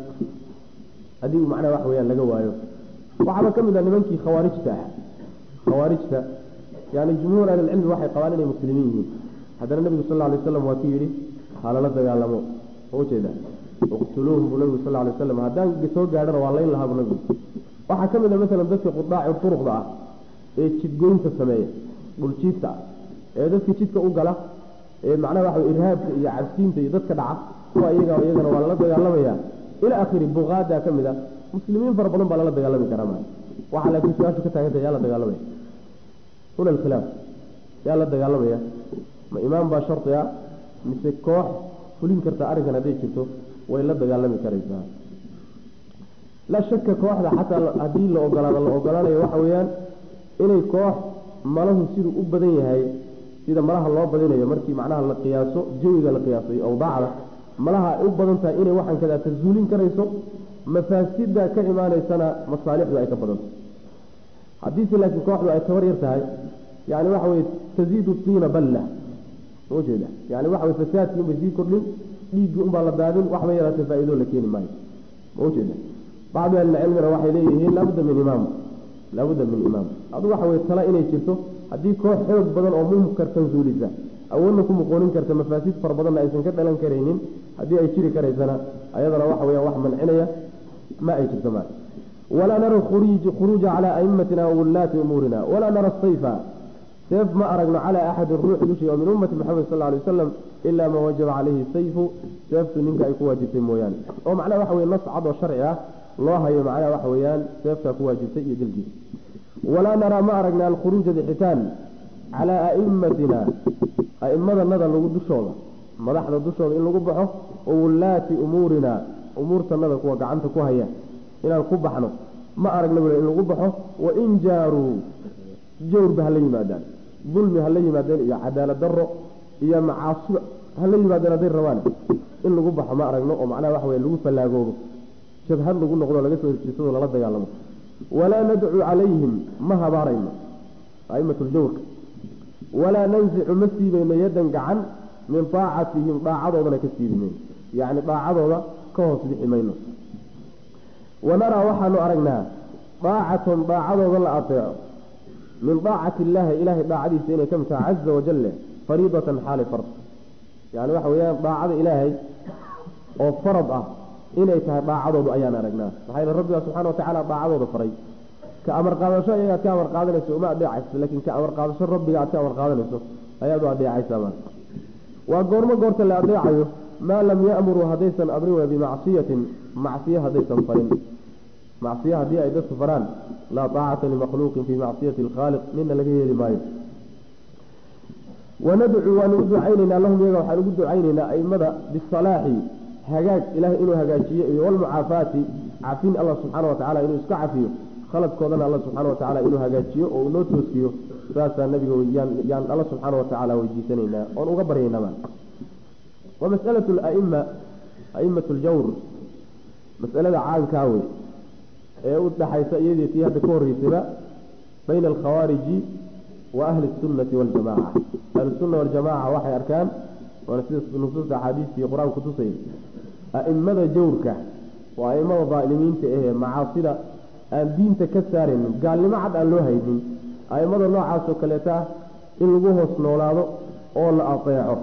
haddii uu macnaha waxa weyaan laga waayo. Waxaaba ka mid ah nimankii khawaarijta ah. Khawaarijta yani jumhuur ahlilcilmi waxay qabaan inay muslimiin yihiin. Haddana nebigu sal lla lay waslam waa ku yidhi halala dagaalamo. Oo ujeeda iqtuluuhum buu nabigu sal lay waslam haddaan soo gaadhana waa layn lahaa buu nabigu. Waxaa ka mid a masalan dadka qudaaci turuqda ah ee jidgoynta sameeya dhuljiidta ah ee dadka jidka u gala ee macnaha waxa irhaabka iyo cabsiinta iyo dadka dhaca kuwa iyaga iyagana waa lala dagaalamaya. Ila akhiri buqaada ka mid a muslimiin fara badan baa lala dagaalami karaa maa waxaa laakiin su'aashu ka taaganta yaa la dagaalamaya. Huna alkhilaaf yaa la dagaalamaya. Ma imaam baa shardi ah mise koox fulin karta arrinkan hadday jirto way la dagaalami karaysaa. Laa shaka kooxda xataa haddii la ogolaado la ogolaanayo waxa weeyaan inay koox malahu siduu u badan yahay sida malaha loo badinayo markii macnaha la qiyaaso jawiga la qiyaaso iyo awdaacda malaha ay u badan tahay inay waxaan kadaa tazuulin karayso mafaasida ka imaanaysana masaalixdu ay ka badanto haddiise laakiin kooxdu ay tabar yar tahay yani waxa weye taziidu tiina balla ujeeda yani waxa weye fasaadkii unbay sii kordhin dhiiggii unbaa la daadin waxba yaraatee faa-ido la keeni maayo. Maujeeda bacdu ahlilcilmina waxay leeyihiin laabudda min imaam laabudda min imaam. Adu waxa weye tala inay jirto haddii koox xoog badan oo munkar tansuulisa awoodna ku muqoonin karta mafaasid fara badanna aysan ka dhalan karaynin haddii ay jiri karaysana ayadana waxa weya wax mancinaya ma ay jirto ma walaa nara khuruuja calaa aimatina wawillaati umuurina. Walaa nara sayfa seef ma aragno calaa axadin ruux dushii oo min ummati maxamed sal alay wasalam ilaa man wajaba calayhi sayfu seeftu ninka ay ku waajibtay mooyaane oo macnaha waxa weye nas cad oo sharci ah loo hayo macnaha waxa weeyaan seeftaa ku waajibtay iyo dilkiisa walaa naraa ma aragna alkhuruuja bixitaan calaa aimatina aimadanada lagu dushooda madaxda dushooda in lagu baxo oo wullaati umuurina umuurtanada kuwa gacanta ku haya inaan ku baxno ma aragna in lagu baxo wain jaaruu jawrba hala yimaadaan dulmi hala yimaadeen iyo cadaalad daro iyo macaasiba hala yimaadeen hadday rabaan in lagu baxo ma aragno oo macnaha waxa weye lagu fallaagoobo. Jabhad lagu noqdo laga soo horjeesado lala dagaalamo. Walaa nadcu calayhim ma habaarayno. Aimatu ljawrka walaa nansicu ma siibayno yadan gacan min daacatihim dhaacadoodana ka siibi yacni daacadooda ka hoos bixi mayno. Wanaraa waxaanu aragnaa daacatan daacadooda la ateeco min daacati illaahi ilaahay daacadiisa inay ka mid tahay caza wajale fariidatan xaali fard yani waxa weeyaan daacada ilaahay oo farad ah inay tahay daacadoodu ayaan aragnaa maxaa yeele rabbigaa subxana watacaala daacadooda faray ka amar qaadasho ayaga aad ka amar qaadanayso uma adeecayso laakiin ka amar qaadasho rabbiga aad ka amar qaadanayso ayaad u adeecaysaa maa waa goormo goorta la adeecayo maa lam ya'muruu haddaysan amrin wey bimacsiyatin macsiye haddaysan farin macsiye haddii ay dadku faraan laa taacata limakhluuqin fii macsiyati alkhaaliq nina laga yeeli maayo. Wanadcu waanu u lahum iyaga waxaan ugu ducaynaynaa aimada bisalaaxi hagaag ilahay inuu hagaajiyo iyo walmucaafaati cafin allah subxaana watacala inuu iska cafiyo khaladkoodana alla subxaana watacaala inuu hagaajiyo oo noo toosiyo saasaa nabiga yaan alla subxaana watacaala weydiisanaynaa oon uga baryaynaba. Wa masalatu laima aimatu ljawr masalada caankaa wey ee u dhaxaysa iyadii tii hadda ka horreysayba bayna alkhawaariji wa ahli sunnati waljamaca ahlusunna waljamaca waxay arkaan waana sida nusuusta axaadiista iyo qur'aanku tusay a'imada jawrka waa aimada daalimiinta ahee macaasida aan diinta ka saaraynin gaalnimo cad aan loo haynin aimada noocaasoo kaleeta ah in lagu hoos noolaado oo la ateeco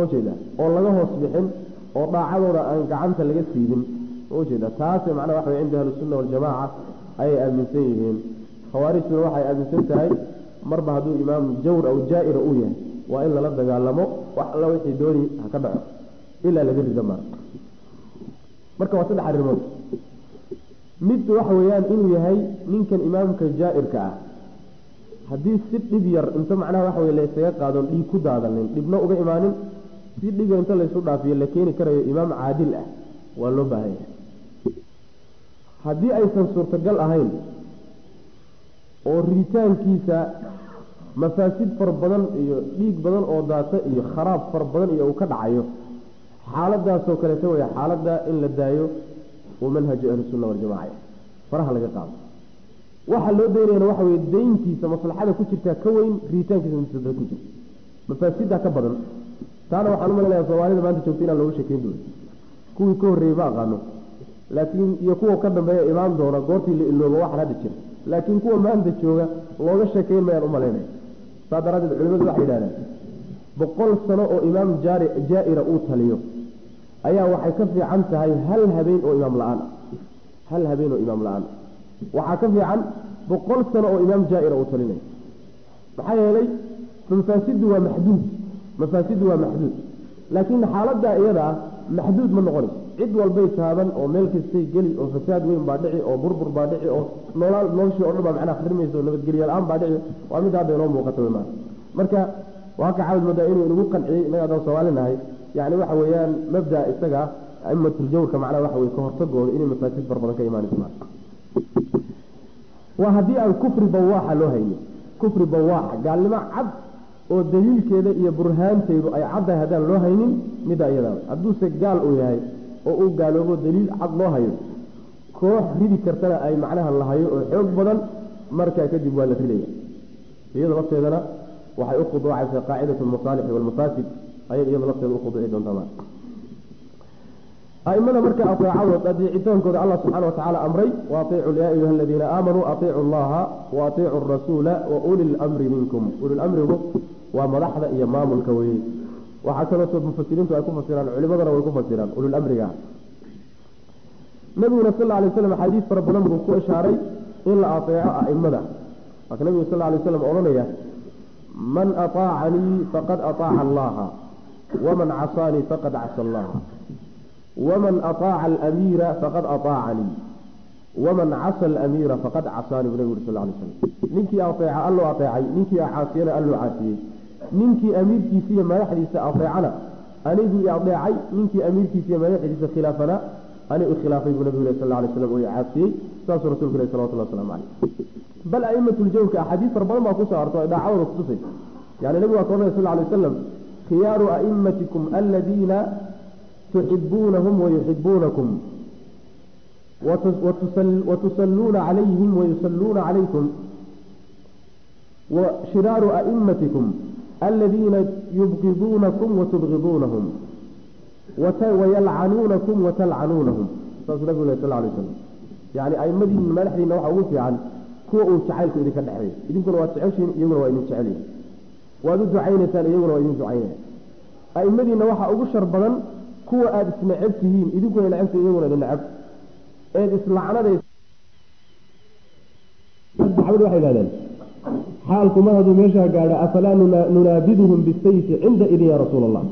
ujeeda oo laga hoos bixin oo daacadooda aan gacanta laga siibin ujeeda taase macnaha waxa wey cinda ahlisunna waljamaca ayay aaminsan yihiin khawaarijtuna waxay aaminsan tahay marba hadduu imaam jawr aw jaa-ira uu yahay waa in lala dagaalamo wax alla wixii dooni ha ka dhaco ilaa laga rida maa marka waa saddex arrimood mid waxa weeyaan inuu yahay ninkan imaamka jaa-irka ah haddii si dhib yar inta macnaha waxa wey la ysaga qaadon dhiig ku daadanin dhibna uga imaanin si dhib inta laysu dhaafiyo la keeni karayo imaam caadil ah waa loo baahan yahay haddii aysan suurtagal ahayn oo riditaankiisa mafaasid fara badan iyo dhiig badan oo daata iyo kharaab fara badan iyo uu ka dhacayo xaaladaasoo kaleeta wey xaaladda in la daayo uu manhaju ahlisunna waljamaca faraha laga qaado. Waxaa loo daynayana waxa weye dayntiisa maslaxada ku jirtaa ka weyn riditaankiisa mafsada ku jirta mafaasida ka badan. Taana waxaan u malanaya soomaalida maanta joogta inaan looga sheekeyn doono. Kuwii ka horreeyey ma aqaano laakiin iyo kuwa ka dambeeya imaan doona goortii la iloobo waxaan hadda jira. Laakiin kuwa maanta jooga looga sheekeyn mayaan u malaynaya saa daraaddeed culimadu waxay yidhahdeen boqol sano oo imaam jaa-ira uu taliyo ayaa waxay ka fiican tahay hal habeen oo imaam la'aan. Hal habeen oo imaam la'aan. Waxaa ka fiican boqol sano oo imaam jaa-ira uu talinayo maxaa yeelay mafaasidu waa maxduud. Mafaasidu waa maxduud. Laakiin xaaladdaa iyada ah maxduud ma noqonayso cid walbay taaban oo meel kastay geli oo fasaad weyn baa dhici oo burbur baa dhici oo noolaal noloshii o dhan baa macnaha khrimaysa oo nabadgelyo la'aan baa dhici. Waa mid hadda inoo muuqata wey maa marka waa ka caawid moodaa inuu inagu qanciyey innaga adaan soomaalinahay yani waxa weeyaan mabda isaga aimatljawrka macnaha waxa wey ka hortagooda inay mafaasid far badan ka imaanayso maa waa haddii aan kufri bawaaxa loo haynin. Kufri bawaaxa gaalnimo cad oo daliilkeeda iyo burhaanteedu ay caddahay haddaan loo haynin middaa iyadaa hadduuse gaal uu yahay oo uu gaaloobo daliil cad loo hayo. Koox ridi kartana ay macnaha la hayo oo xoog badan markaa kadib waa la ridaya iyada lafteedana waxay u khuduucaysaa qaacidatu almasaalixi waalmafaasid ayay iyada lafteeda u khuduuci doontaa aimada marka aeecadood adeecitaankooda allah subxana watacaala amray waaiicu ya ayuha aladiina aamanuu aiicu llaha waaiicu rasuula wa uli lmri minkum. Ulilamrigu waa madaxda iyo maamulka weye waxaa kalooto mufasiriintu ay ku fasiraan culimadana way ku fasiraan ulilamriga nabiguna sal lay slam axaadiis fara badan buu ku ishaaray in la aeeco aimada marka nabigu sal lay slam odhanaya man aطaacanii faqad aطaaca allaha waman casaanii faqad casa allaha waman aطaaca alamiira faqad aطaacanii waman casa alamiira faqad casaanii bu nabig uri sal lay slam ninkii aeeca alloo aeecay ninkii caasiyana alloo caasiyey ninkii amiirkiisa iyo madaxdiisa aeecana anigu i adeecay ninkii amiirkiisa iyo madaxdiisa khilaafana ani u khilaafay buu nabigu sal alay slam oo caasiyey saasuu rasulku leh salawatullah waslamu caleyh bal a'imatljawrka axaadiis fara badan baa ku soo arto ay dhaacadooda kutusay yani nabigu waa ka odhanay sal alay wasalam khiyaaru a'imatikum aladiina tuxibuunahum wayuxibuunakum watusalluuna calayhim wayusalluuna calaykum washiraaru a'imatikum aladiina yubqiduunakum watubqiduunahum wayalcanuunakum watalcanuunahum saasuu nabigu leh sal alay wasalam yani aimadiina madaxdiina waxaa ugu fiican kuwa uu jacaylku idinka dhexeeyo idinkuna waad jeceshiin iyaguna waa idin jecelyihin waad u ducaynaysaan iyaguna waa idin ducaynaya aimadiina waxaa ugu shar badan kuwa aada isneceb tihiin idinkuna necebtihin iyaguna idin neceb eed islacnadays waxay idhahdeen xaalku mar hadduu meeshaa gaadho afalaa nunaabiduhum bisayfi cinda idin yaa rasuula allah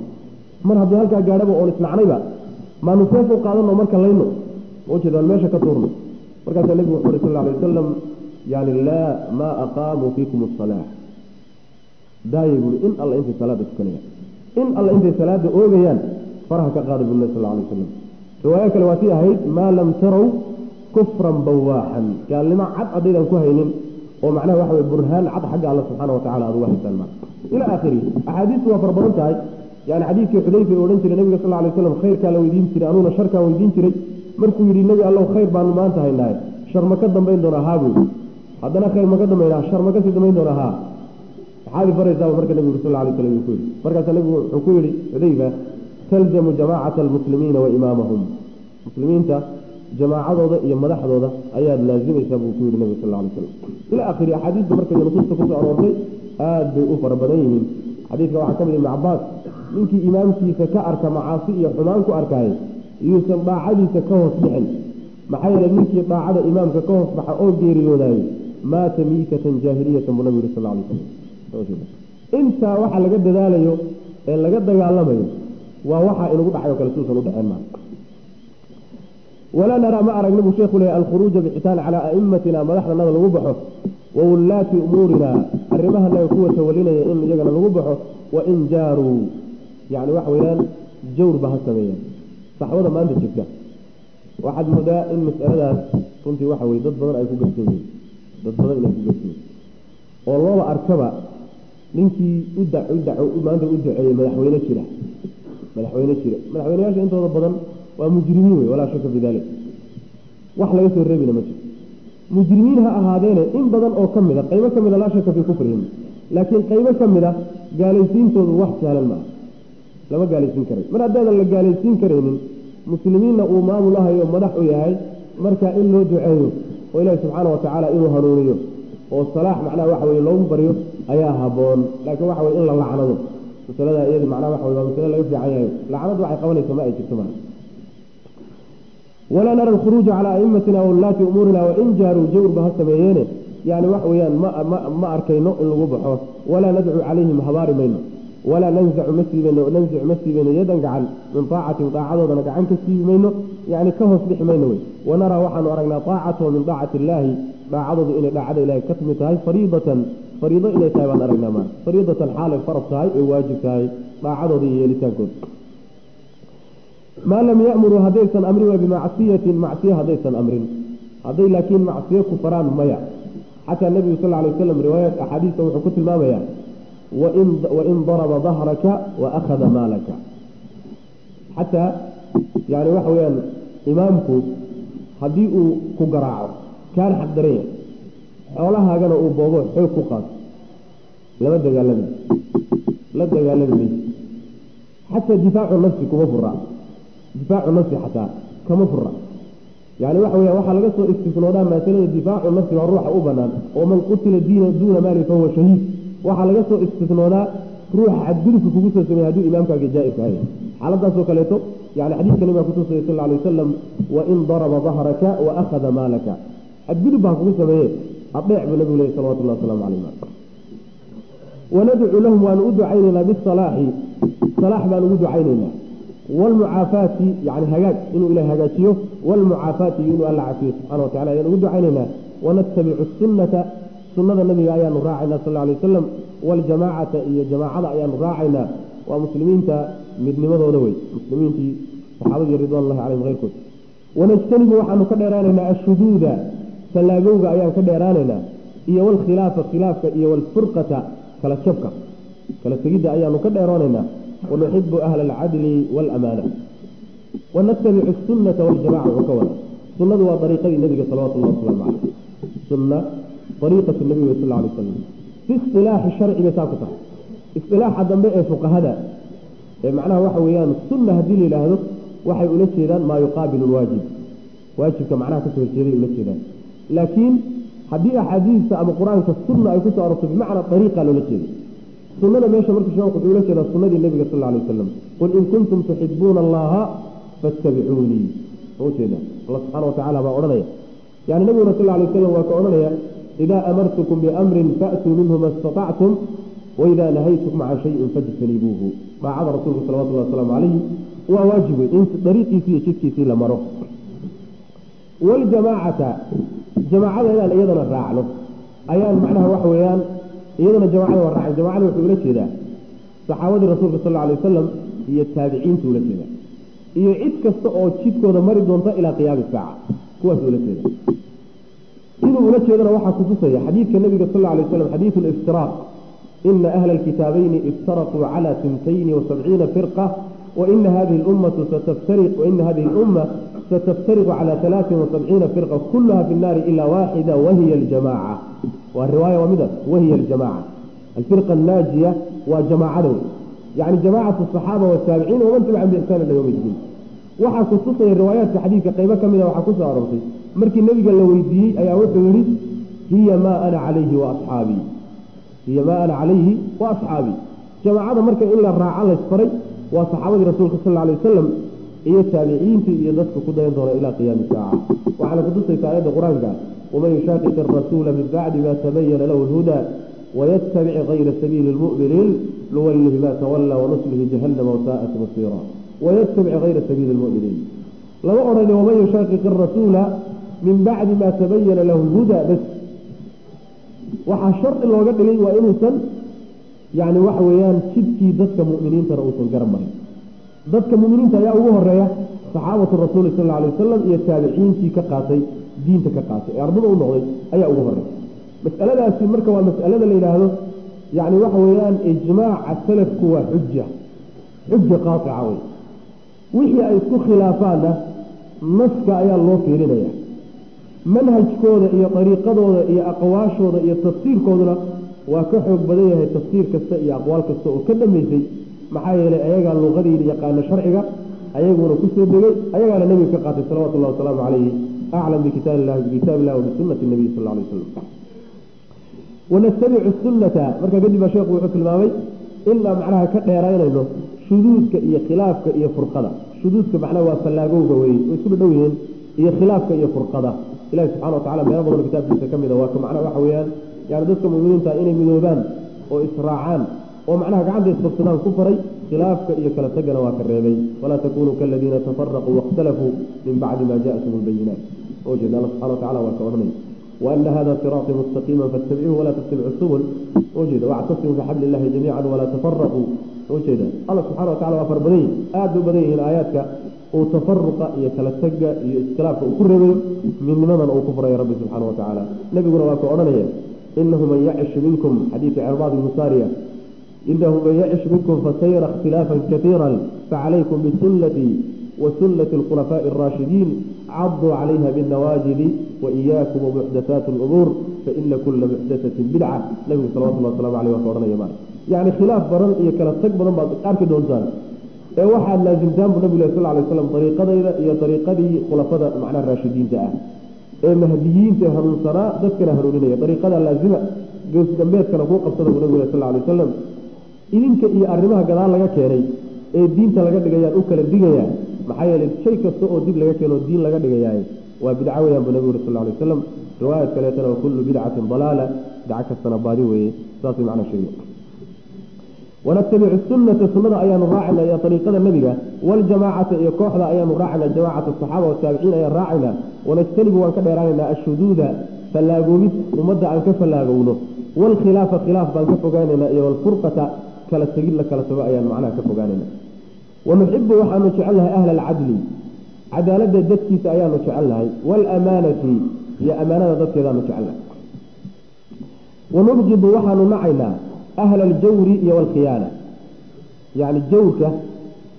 mar hadduu halkaa gaadhaba oon isnacnayba maanu seef u qaadano marka layno maujeeda aan meesha ka tuurno markaasaa nebigu wuxu uhi sal alay wasalam yani laa maa aqaamuu fiikum asalaa daayay buui in alla intay salaada tukanayaan in alla intay salaada oogayaan faraha ka qaada buu nabi sal alay wasalam riwaayo kale waa tii ahayd maa lam tarow kufran bawaaxan gaalnimo cad haddaydan ku haynin oo macnaha waxa wey burhaan cad xagga alla subxaana watacala aad uga haysaan ma. Ila aakhirihi axaadiistu waa fara tahay. Yani xadiidkii xudayfa ee jiray nabiga sal lla waslam khayrkaa la weydiin jiray anuuna sharkaan weydiin jiray. Markuu yidhi nebi allow khayr baanu maanta haynaaye ka dambayn doonaa haa buu haddana khayr ma ka dambaynaa shar ka sii dambayn doonaa haa. Maxaad ifaraysaaba marka nebigu sal alay slam ku yidhi. Markaasaa nebigu wuxuu ku yidhi xudayfa talzamu jamaacata almuslimiina wa imaamahum. Muslimiinta jamaacadooda iyo madaxdooda ayaad laazimaysaa buu ku yidhi nebigu sal alay slam ila akhiri axaadiista marka nusuusta ku soo aroortay aad bay u fara badan yihiin. Xadiidka waxaa ka mid ibn cabaas ninkii imaamkiisa ka arka macaasi iyo xumaan ku arkaaye yuusan daacadiisa ka hoos bixin maxaa yeele ninkii daacada imaamka ka hoos baxa oo geeriyoodaayey maata miitatan jaahiliyatan buu nabigu sal alay slam intaa waxa laga dadaalayo ee laga dagaalamayo waa waxaa inugu dhacayo kale suusan u dhaceen maa walaa naraa ma aragna buu sheekhu leeyahy alkhuruuja bixitaan calaa a'immatina madaxdanada lagu baxo wa wullaati umuurina arrimahanaga kuwa tawalinaya in iyagana lagu baxo wain jaaruu yani waxa weeyaan jawrba ha sameeyaan saxbada maanta jirta. Waxaad moodaa in mas'aladaas runtii waxa weye dad badan ay ku yihiin dad badan inay ku yihiin oo looba arkaba ninkii uda maanta u duceeyey madaxweyne jira. Madaxweyne jira. Madaxweyneyaasha intooda badan waa mujrimiin wey walaa shaka fi dalik wax laga soo reebina ma jiro. Mujrimiin ha ahaadeene in badan oo ka mid qaybo ka mid a laa shaka fii kufrihim. Laakiin qaybo ka mid gaalaysiintoodu wax sahlan maaha lama gaalaysiin karay mar haddaadan la gaalaysiin karaynin muslimiinna uu maamul ahayo madax u yahay marka in loo duceeyo oo ilaahi subxaana wa tacaala inuu hanuuniyo oo salaax macnaha waxa weye loogu baryo ayaa haboon laakiin waxa weye in la lacnado. Masalada iyadi macnaha waxa wey waa masale laga fiican yahay. Lacnadu waxay qabanaysa ma ay jirto maa walaa nara alkhuruuja calaa a'imatina waulaati umuurina wain jaaruu jawrba ha sameeyeene yani wax weeyaan ma arkayno in lagu baxo walaa nadcu calayhim habaari mayno walaa nanzacu ma siibayno nanzicu ma siibayno yadan gacan min aacatin daacadoodana gacan ka siibi mayno yani ka hoos bixi mayno wey wanaraa waxaanu aragnaa aacatahu min daacati illaahi daacadoodu inay daacada ilahay ka timid tahay fariidatan fariido inay tahay baan aragnaa ma fariidatan xaalay farad tahay ee waajib tahay daacadooda iyo yeelitaankooda maa lam yamuruu haddaysan amrin wa bimacsiyatin macsiya haddaysan amrin hadday laakiin macsiyo ku faraan maya xataa nebigu sal lay waslam riwaayat axaadiista wuxuu ku tilmaamayaa wain daraba dahraka wa maalaka xataa yani waxa weyaan imaamku haddii uu ku garaaco kaana xaq daran yahay xoolahaagana uu boobo xoog ku qaato lama dagaalami la dagaalami mayso xataa difaacu nafsi kuma fura difaacu nafsi xataa kama fura yani waxa weya waxaa laga soo istisnoodaa masalada difaacu nafsi waa ruuxa u banaan oo man qutila diina duuna maali fahuwa shahiid. Waxaa laga soo istisnoodaa ruuxa xadgudubka kugu soo sameeye hadduu imaamkaaga jaa-irka hay xaaladaasoo kaleeto yani xadiidka nabiga kutusaya sal alay wasalam wain daraba dahraka wa akhada maalaka. Xadgudub baa kugu sameeye adeec buu nabigu lehy salawatullah waslamu calayh wanadcu lahum waanu u ducaynaynaa bisalaaxi salaax baanu ugu ducaynaynaa wlmucaafaati yani hagaag inuu ilahay hagaajiyo wlmucaafaati iyo inuu alla cafiyo subxana wa ayaan ugu ducaynaynaa wanatabicu sunata sunada nabiga ayaanu raacaynaa sal alay wasalam waljamaacata iyo jamaacada ayaanu raacaynaa waa muslimiinta midnimadooda wey muslimiintii saxaabadii ridwan llahi calayhim keyrkood wanajtanibu waxaanu ka dheeraanaynaa ashuduuda fallaagowga ayaan ka dheeraanaynaa iyo walkhilaafa khilaafka iyo walfurqata kala jabka kala tegidda ayaanu ka dheeroonaynaa wanuxibu ahla alcadli waalamaana wanatabicu sunnata waljamaca wuxuu ka wada sunnadu waa ariiqadii nabiga salawatullahi wasalaamu caleyh sunna ariiqatu nabiga sal lla wasalam fi istilaaxi sharciga saa ku tahay istilaaxa dambe ee fuqahada ee macnaha waxa weeyaan sunna haddii la yidhaahdo waxay ula jeedaan maa yuqaabilu lwaajib waajibka macnaha ka soo horjeeday ula jeedaan laakiin haddii axaadiista ama qur'aanka sunna ay ku soo arorto bimacnaa ariiqa loola jeeday sunada meesha marka sheekhu wuxuu ula jeedaa sunadii nabiga sal alay wasalam qul in kuntum tuxibuuna allaha fattabicuunii ujeeda alla subxana watacala baa odhanaya. Yani nabiguna sal alay wasalam waa ka odhanaya idaa amartukum biamrin faatuu minhu ma istatactum waidaa nahaytukum can shayin fajtanibuuhu. Daacada rasuulka salawatullahi wasalaamu calayhi waa waajib wey in dariiqiisii iyo jidkiisii la maro. Waljamaacata jamaacada inaan iyadana raacno. Ayaan macnaha waxa weeyaan iyadana jamacada waa raacay. Jamacada wuxuu ula jeedaa saxaabadii rasuulka sal alay wasalam iyo taabiciintu ula jeeda iyo cid kasta oo jidkooda mari doonta ilaa qiyaami saaca kuwaasuu ula jeeda inuu ula jeedana waxaa kutusaya xadiidka nabiga sal alay waslam xadiidu liftiraaq ina ahla alkitaabayni iftaraquu cala intayni wasabciina firqa waina hadihi ummatu sataftariq waina hadihi lumma sataftariqu cala alaain wasabciina firqa kulaha fi nnaari ila waaxida wahiya aljamaca waa riwaaya waa midas wahiya aljamaca alfirqa annaajiya waa jamaacada wey yani jamacat asaxaaba wataabiciin waman tabican biixsaan ila yowmi iddiin waxaa kutusaya riwaayaadka xadiidka qaybo ka mida ah waxaa ku soo aroortay. Markii nebiga la weydiiyey ayaa wuxuu yihi hiya maa ana calayhi wa asxaabii. Hiya maa ana calayhi wa asxaabii. Jamaacada marka in la raaco laysfaray waa saxaabadii rasuulka sal alay wasalam iyo taabiciintii iyo dadka ku dayan doona ilaa qiyaami saaca. Waxaana kutusaysa aayadda qur'aanka waman yushaaqiq arasuula min bacdi ma tabayana lahu lhuda wayatabic kayra sabiili lmu'miniin nuwallihi ma tawalla wanuslihi jahannama wasaa'at masiira wayatabic kayra sabiili lmu'miniin lama odhani waman yushaaqiq arasuula min bacdi ma tabayana lahu lhuda bas waxaa shardi looga dhigay waa inuusan yani waxa weeyaan jidkii dadka mu'miniintana uusan garan dadka muminiinta ayaa ugu horreeya saxaabatu rasuuli sal alay wasalam iyo taabiciintii ka qaatay diinta ka qaatay ee ardada u noqday ayaa ugu horreeya masaladaasi marka waa masalada la yidhaahdo yani waxa weeyaan ijmaaca salafku waa xuja xuja qaatica wey wixii ay isku khilaafaanna naska ayaa loo fiirinaya. Manhajkooda iyo dariiqadooda iyo aqwaashooda iyo tafsiirkooduna waa ka xoog badan yahay tafsiir kasta iyo aqwaal kasta oo ka dhammaysay maxaa yeelay ayagaa luqadii yaqaana sharciga ayaguna ku soo degay ayagaana nebiga ka qaatay salawatullahi wasalaamu calayhi aclam bikitaab illahi bikitaab illahi wabisunati nabiyi sal alay wasalam wanattabicu sunnata markaa kadib baa sheekhu wuxuu tilmaamay inaa macnaha ka dheeraynayno shuduudka iyo khilaafka iyo furqada shuduudka macnaha waa fallaagowga weye way isku yihiin iyo khilaafka iyo furqada ilahi subxana watacala meelo badan kitaabkiisa ka mida waa ka macnaha waxa weeyaan yani dadka muminiinta inay midoobaan oo israacaan oo macnaha gacanta isbabsadaan ku faray khilaafka iyo kala tagana waa ka reebay walaa takunuu kaladiina tafaraquu waاkhtalafuu min bacdi ma jaatum lbayinaat oo jeeda alla subxana watacala waa ka odhanay waana hada siraaطii mustaqiima faاtabicuuhu walaa tattabicu subul oo jeeda wactasimuu bixabli illahi jamiica walaa tafaraquu oo jeeda alla subxana watacala waa far badan yihin aada u badan yihiin aayaadka uu tafaruqa iyo kala taga iyo iskhilaafka uu ku reebayo midnimadana uu ku furayo rabbi subxaana watacaala nebiguna waa ka odhanaya inahu man yacish minkum xadiidka cirbaad ibnu saariya inahu man yacish minkum fasayra ikhtilaafan kaiira facalaykum bisunatii wa sunati alkhulafaa'i araashidiin caduu calayha binnawaajidi wa iyaakum muxdathaat lumuur faina kula muxdathatin bidca nabigu salawatullah waslamu aleyh waa ka ohanaya ma khilaaf badan iyo kala tag badan baad arki doontaan ee waxaad laasimtaan buu nabig sal lay slam ariiqadayda iyo ariiqadii khulafada macnaha raashidiinta ah ee mahdiyiinta hanuunsanaa dadkana hanuuninaya ariiqada laazima geesdambeedkana kuu qabsada buu nabig sal lay wasalam idinka iyo arrimaha gadaal laga keenay ee diinta laga dhigayaan u kala digayaan maxaa yeelay shay kasta oo dib laga keeno diin laga dhigayaay waa bidca weeyaan buu nabigu sal ly wasalam riwaayad kaleetana wa kullu bidcatin dalaala bidca kastana baadi weeye. Saas macnaa sheegay wanatabicu sunata sunada ayaanu raacayna iyo ariiqada nebiga waljamaacata iyo kooxda ayaanu raacayna jamaacata saxaaba wataabiciin ayaan raacayna. Wanajtanibu waan ka dheeraanaynaa ashuduuda fallaagoomis ummadda aan ka fallaagowno. Waalkhilaafa khilaaf baan ka fogaanaynaa iyo waalfurqata kala tegin la kala tago ayaan macnaha ka fogaanayna. Wanuxibu waxaanu jecel lahay ahla alcadli cadaaladda dadkiisa ayaanu jecel lahay waalamaanati iyo ammaanada dadkeedaanu jecel lahay wanubjidu waxaanu nacaynaa ahla aljawri iyo walkhiyaana yacni jawrka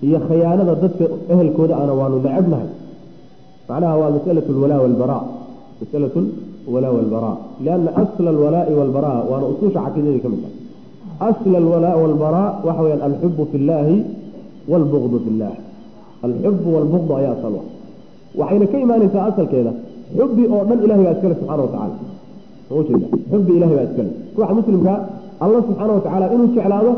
iyo khiyaanada dadka ehelkooda ana waanu nacabnahay macnaha waa masalau lwalaa walbara masalau walaa walbara lianna asla alwalaai walbara waana usuusha caqiidadii ka mid tahay asla alwalaa walbaraa waxa weyaan alxubu fi llaahi waalbugdu fi llah alxubu waalbugdu ayaa asal wa waxayna ka imaanaysaa asalkeeda xubi oo dhan ilahay baa iskale subxana wa tacala ujeeda xubi ilahay baa iskale ruuxa muslimka alla subxaana wa tacaala inuu jeclaado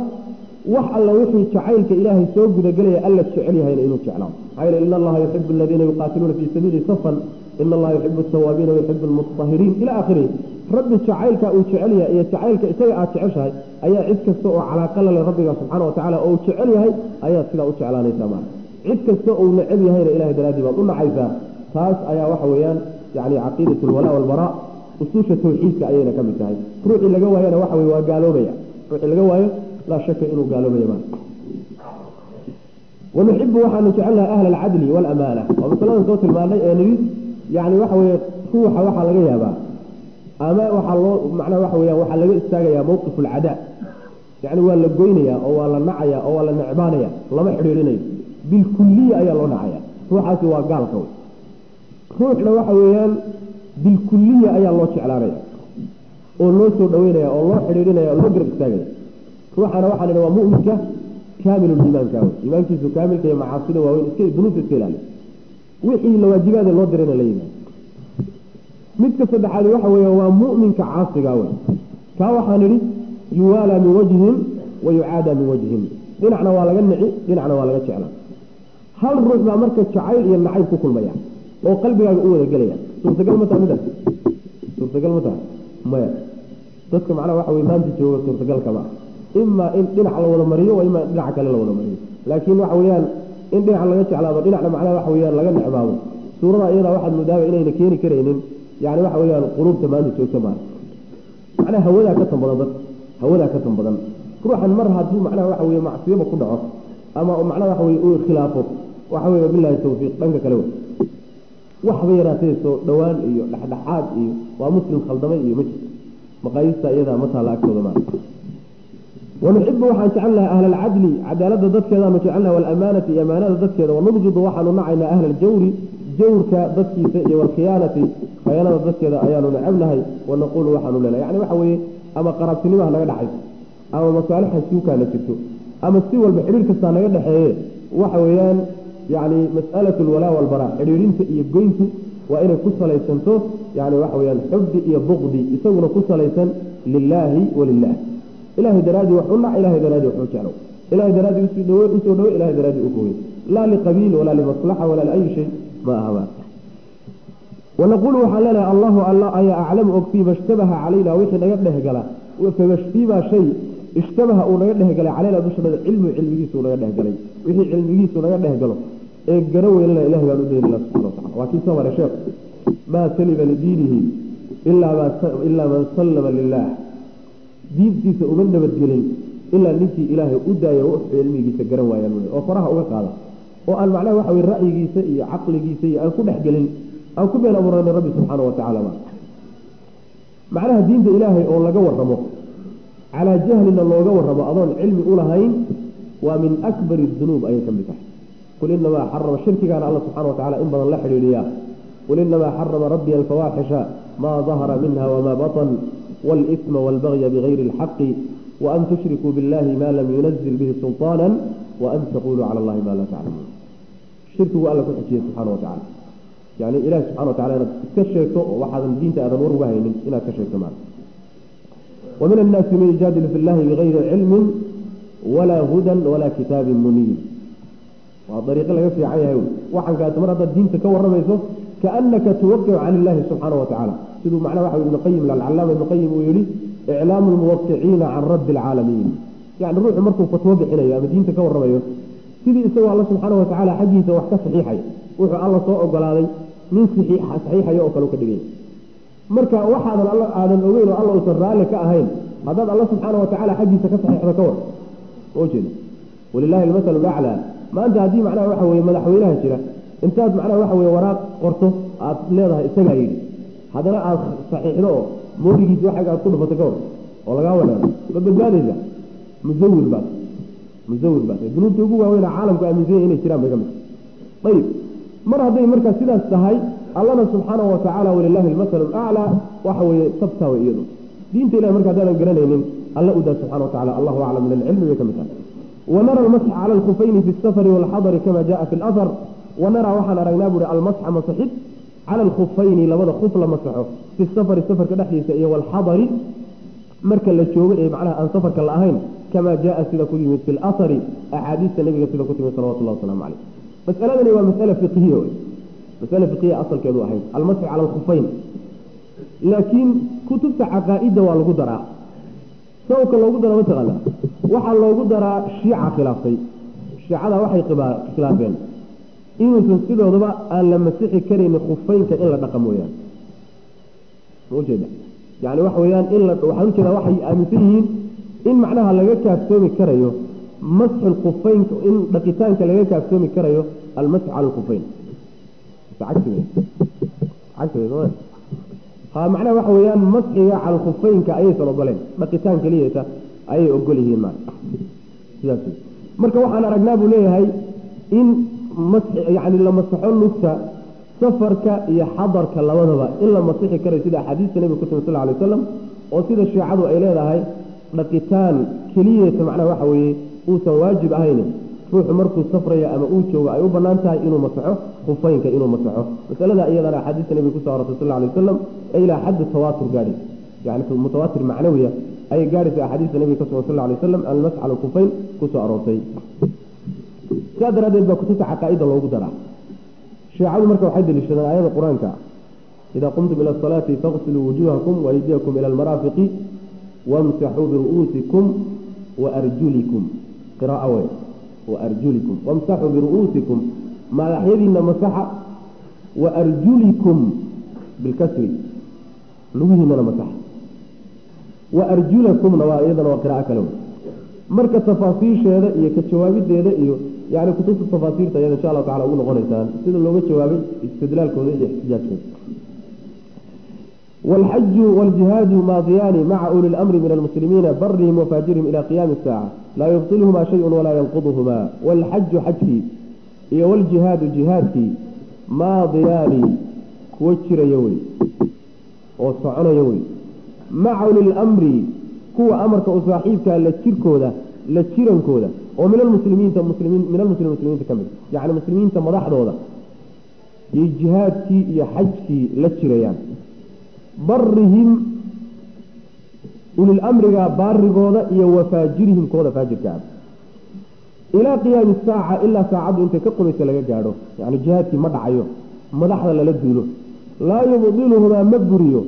wax alla wixii jacaylka ilaahay soo gudagelaya alla jecel yahayna inuu jeclaado maxaa yeele ina allaha yuxibu aladiina yuqaatiluuna fii sabiili safan ina allaha yuxibu altawaabiina wayuxibu almutahiriin ila aakhirihi rabbi jacaylka uu jecel yahay iyo jacaylka isaga aad jeceshahay ayaa cid kasta oo calaaqa la leh rabbiga subxaana wa tacala oo jecel yahay ayaad sidaa u jeclaanaysaa maa cid kasta ou necab yahayna ilahay daraaddii baad u nacaysaa. Taas ayaa waxa weeyaan yani caqiidat alwalaa walbaraa usuusha tawxiidka ayayna ka mid tahay. Ruuxii laga waayana waxa weye waa gaaloobaya. Ruuxii laga waayo laa shaka inuu gaaloobaya maa wanuxibu waxaanu jecelnahay ahla alcadli waalamaana waa masaladan soo tilmaanay ee nidhi yani waxa weye ruuxa waxaa laga yaabaa ama waxaa loo macnaha waxa weyaan waxaa laga istaagayaa mawqif alcadaa yani waa la goynayaa oo waa la nacaya oo waa la necbaanaya lama xidhiidhinayo. Bilkuliya ayaa loo nacaya ruuxaasi waa gaalka wey ruuxna waxa weeyaan bilkuliya ayaa loo jeclaanaya. Oo loo soo dhaweynaya oo loo xidhiidhinaya oo loo garab istaagaya. Ruuxana waxaa la waa muminka kaamiluliimaanka wey iimaankiisu kaamilka iyo macaasida waaweyn iska dunuubta iska ilaaliya. Wixii lawaajibaada loo dirayna la yimaado midka saddexaad waxa weeye waa mu'minka caasiga wey kaa waxaan idhi yuwaalaa min wajhin wa yucaadaa min wajhin dhinacna waa laga nici dhinacna waa laga jeclaa. Hal ruux baa marka jacayl iyo nacayb ku kulmaya oo qalbigaaga u wada gelaya suurtagal ma taha midaas suurtagal ma taha maya. Dadka macnaha waxa wey maanta jooga suurtagal kama imaa in dhinac la wada mariyo waa imaa dhinaca kale la wada mariyo. Laakiin waxa weeyaan in dhinac laga jeclaado dhinacna macnaha waxa weyaan laga necbaado suurada iyadaa waxaad moodaaba inayna keeni karaynin yani waxa weyaan quluubta maanta joogta maa macnaha hawadaa ka tan badan dadka hawadaa ka tan badan. Ruuxan mar hadduu macnaha waxa weye macsiyaba ku dhaco ama macnaha waxa weye uu khilaafo waxa weye bilahi tawfiiq dhanka kale wey. Waxba yaraatee soo dhowaan iyo dhexdhexaad iyo waa muslim khaldamay iyo ma jirto. Maqaayista iyadaa ma taalla agtooda maa wanuxibu waxaan jecelnahay ahla alcadli cadaalada dadkeedaanu jecelnahay walamaanati iyo amaanada dadkeeda wanubjidu waxaanu nacaynaa ahla aljawri jawrka dadkiisa iyo walkhiyaanati khayaanada dadkeeda ayaanu necebnahay wanaquulu waxaanu leenahay yani waxa weeye ama qaraabtinimaha naga dhexayso ama masaalixa suukaana jirto ama si walba xidhiir kastaa naga dhexeeye waxa weeyaan yani mas'alatu alwalaa walbaraa xidhiirinta iyo goyntu waa inay ku salaysanto yani waxa weyaan xubdi iyo buqdi isaguna ku salaysan lilaahi walilah ilahay daraadii wax u ilahay daraadii wax u jeclow. Ilahay daraadii u soo dhawe ilahay daraadii u fogey laa liqabiil walaa limaslaxa walaa liayi shay ma ahaba wanaquulu waxaan leenahay allahu alla ayaa aclamu og fiima ishtabaha calayna wixii naga dhehgala fiima shay ishtabaha uu naga dhehgalay calayna dushanada cilmu cilmigiisu naga dhehgalay wixii cilmigiisu naga dhehgalo ee gara weynana ilahay baan u daynana subxana watacala soo maray sheekh maa salima lidiinihi ilaa man sallama lilah diintiisa uma nabadgelin ilaa ninkii ilaahay u daaya w cilmigiisa garan waayaan oo faraha uga qaada oo aan macnaha waxa wey ra'yigiisa iyo caqligiisa iyo aan ku dhexgelin aan ku been abuurana rabbi subxaana wa tacala ma macnaha diinta ilaahay oo laga waramo calaa jahlina looga waramo adoon cilmi u lahayn waa min akbari dunuub ayay ka mid tahay qul inamaa xarama shirkigaana alla subxana wa tacala in badan la xidhiidhiyaa qul inamaa xarama rabbiya alfawaaxisha maa dahara minha wamaa batan والإثم والبغي بغير الحق وأن تشركوا بالله ما لم ينزل به shirkigu alla ku xijiyey subxaana watacaala yani ilahi subxana watacala inaad iska sheegto oo waxaadan diinta aadan war uga haynin inaad ka sheegto maana wa min annaasi man yujaadilu fi llahi bigayri cilmin walaa hudan walaa kitaabin muniir waa dariiqo laga fiican yahay waxankaasi mar haddaad diinta ka warramayso kaannaka tuwaqicu cala illaahi subxaana watacaala siduu macnaa waxa ibnu qayim alcalaama ibnu qayim uu yihi iclaamu lmuwaqiciina can rabbi alcaalamiin yani ruuxu markuu fatwo bixinayo ama diinta ka warramayo sidii isagoo alla subxaana watacaala xaggiisa wax ka saxiixaya. Wuxuu alla soo ogolaaday nin saxiixaya oo kale ka dhigaya marka waxaadan alla aadan ogeyn oo alla uusan raalli ka ahayn haddaad alla subxaana watacaala xaggiisa ka saxiixdo ka war oo jeeda walilahi almasalu laclaa maanta haddii macnaha waxa weye madaxweynaha jira intaad macnaha waxa weye waraaq qorto aad leedahay isagaa yidhi haddana aad saxiixdo oo moodigiisi waxaga aad ku dhufato ka hor oo lagaa wanaado ma badbaadaysa musawir baad musawir baad dunuubta ugu waaweyna caalamku aaminsanya inay jiraan bay ka mid ayib mar hadday markaa sidaas tahay allana subxaanahu watacaala walilahi almasalu laclaa waxa weeye tabtaa way iyadu. Diinta ilahi marka haddaadan garanaynin alla udaa subxana wa tacala allahu aclam min alcilmi bay ka mid tahay. Wanara almasxa cala alkhufayni fi safari walxadari kama jaa fi lahar wanaraa waxaan aragnaa buuri almasxa masaxid cala alkhufayni labada khuf la masaxo fi safari safarka dhexdiisa iyo walxadari marka la joogo ee macnaha aan safarka la ahayn kama jaa sida ku yimid fi lahari axaadiista nabiga sida ku timid salawatullahi wasalaamu caleyh masaladani waa masala fiqhiya wey masale fiqhiya asalkeedu ahayd almasxu cala alkhufayn laakiin kutubta caqaa'idda waa lagu daraa sababka loogu daro mataqaana waxaa loogu daraa shiica khilaaftay shiicada waxay khilaafeen inuusan sidoodaba aan la masixi karaynin khufeynka in la dhaqa mooyaane maujeeda yani waxa weyaan in la waxaan ujeeda waxay aaminsan yihiin in macnaha laga kaaftoomi karayo masxu lkhufeynka in dhaqitaanka laga kaaftoomi karayo almasxu cala alkhufeyn ha macnaha waxa weeyaan masxiga cala ayaysan ogoleen dhaqitaan keliyata ayay ogol yihiin ma marka waxaan aragnaa buu leeyahay in yani la masaxo lugta safarka iyo xadarka labadaba in la masixi karayo sida axaadiista nebiga kutumi sal alay wasalam oo sida shiicadu ay leedahay dhaqitaan keliyata macnaha waxa weeye uusan waajib ahayn ruuxu markuu safraya ama uu joogo ay u bannaan tahay inuu masaxo khufeynka inuu masaxo. Masalada iyadana axaadiista nebiga ku soo arortay sal alay wasalam ee ilaa xaddi tawaatur gaadhay yani mutawaatir macnawiya ayay gaadhaysa axaadiista nebiga ka sal alay wasalam almasx alkhufeyn ku soo aroortay sidaa daraaddeed baa kutubta caqaa'ida loogu daraa. Shiicadu marka waxay deliishadaan aayada qur'aanka. Idaa qumtum ila asalaati faqsiluu wujuhakum waaydiyakum ila almaraafiqi wamsaxuu biru'uusikum waarjulikum qiraaa wey waarjulikum wamsaxuu biru'uusikum madaxyadiina masaxa waarjulikum bilkasri lugihiinana masaxa waarjulakumna waa iyadana waa qiraa'o kale marka tafaasiisheeda iyo ka jawaabideeda iyo yani kutubta tafaasiirta ayada insha allahu tacala ugu noqonaysaan sida looga jawaabay istidlaalkooda iyo ixtijaajkooda والحج والجهاد ماضيان مع أولي الأمر من المسلمين برهم وفاجرهم إلى قيام الساعة لا يبطلهما شيء ولا ينقضهما والحج حجي والجهاد جهادي ماضيان كوتشر يوي وصعون يوي مع أولي الأمر كو أمرك أصاحبك لتشركودا لتشيرنكودا ومن المسلمين المسلمين من المسلمين المسلمين تكمل يعني المسلمين تمضح دودا يجهادك يا حجك لتشريان barihim ulilamriga baarigooda iyo wafaajirihim kooda faajirka ah. Ilaa qiyaami saaca ilaa saacaddu intay ka qubaysa laga gaadho yani jihaadkii ma dhacayo madaxda lala duulo. Laa yubdiluhumaa ma buriyo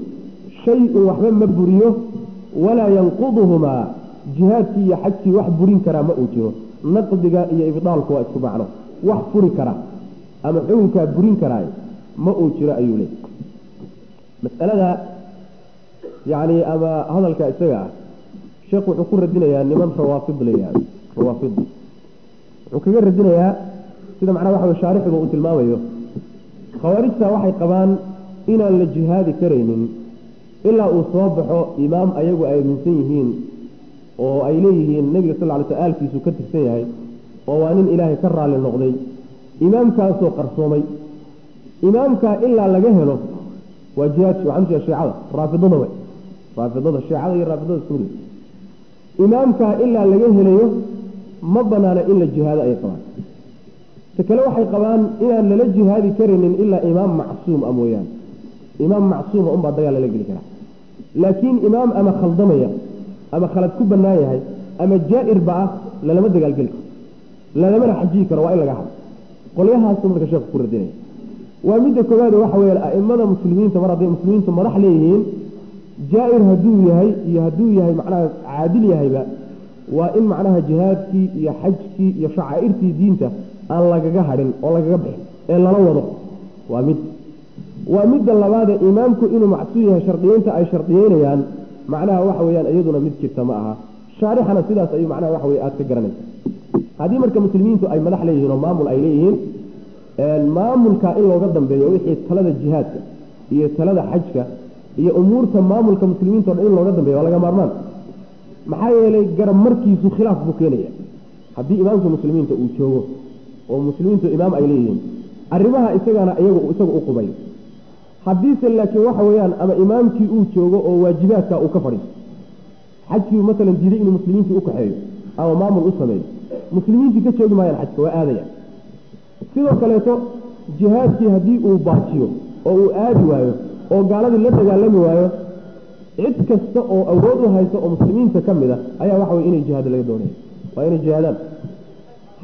shay-un waxba ma buriyo walaa yanquduhumaa jihaadkii iyo xajkii wax burin karaa ma uu jiro. Naqdiga iyo ibdaalku waa isku macno. Wax furi kara ama xukunkaa burin karaay ma uu jiro ayuu leey masalada yani ama hadalka isaga ah sheekh wuxuu ku radinayaa niman rawaafid la yihahdo rawaafid wuxuu kaga radinayaa sida macnaha waxa wey shaarixiga uu tilmaamayo khawaarijta waxay qabaan inaan la jihaadi karaynin ilaa uu soo baxo imaam ayagu ay aaminsan yihiin oo ay leeyihiin nebiga sal ly sl aalkiisu ka tirsan yahay oo waa nin ilaahay ka raalli noqday imaamkaasoo qarsoomay. Imaamkaa ilaa laga helo waa jihaadki shiicada. Raafidada wey raafidada shiicada iyo raafidada mid. Imaamkaa ilaa laga helayo ma banaana in la jihaado ay qabaan. Ta kale waxay qabaan inaan lala jihaadi karaynin ilaa imaam macsuum a mooyaane imaam macsuuma unbaa dagaal lala geli karaa. Laakiin imaam ama khaldamaya ama khalad ku banaan yahay ama jaa-irba ah lalama dagaalgeli karo. Lalamana xajiyi karo waa in laga hado qolyahaasu marka sheekhu ku radinaya waa midda koowaad waxa weya aimada muslimiinta mar hadday muslimiintu madax leeyihiin jaa-ir hadduu yahay iyo hadduu yahay macnaha caadil yahayba waa in macnaha jihaadkii iyo xajkii iyo shacaa'irtii diinta aan lagaga hadhin oo lagaga bixin ee lala wado. Waa mid. Waa midda labaade imaamku inuu macsuum yahay shardiyeynta ay shardiyeynayaan macnaha waxa weyaan iyaduna mid jirta ma aha. Shaarixana sidaas ayuu macnaha waxa wey aada ka garanaysa haddii marka muslimiintu ay madax leeyihiin oo maamul ay leeyihiin maamulka in looga dambeeyo wixii talada jihaadka iyo talada xajka iyo umuurta maamulka muslimiinta o dhan in looga dambeeyo waa laga maarmaan. Maxaa yeelay garab markiisu khilaaf buu keenaya haddii imaamka muslimiinta uu joogo oo muslimiintu imaam ay leeyihiin arrimaha isagana iyagu isaga u qubayo. Haddiise laakiin waxa weeyaan ama imaamkii uu joogo oo waajibaadka uu ka fadhiiso xajkii masalan diiday inuu muslimiintii u kaxeeyo ama maamul u sameeyo. Muslimiintii ka joogi maayaan xajka waa aadaya sidoo kaleeto jihaadkii haddii uu baajiyo oo uu aadi waayo oo gaaladii la dagaalami waayo cid kasta oo awood u haysa oo muslimiinta ka mid a ayaa waxa wey inay jihaado laga doonaya waa inay jihaadaan.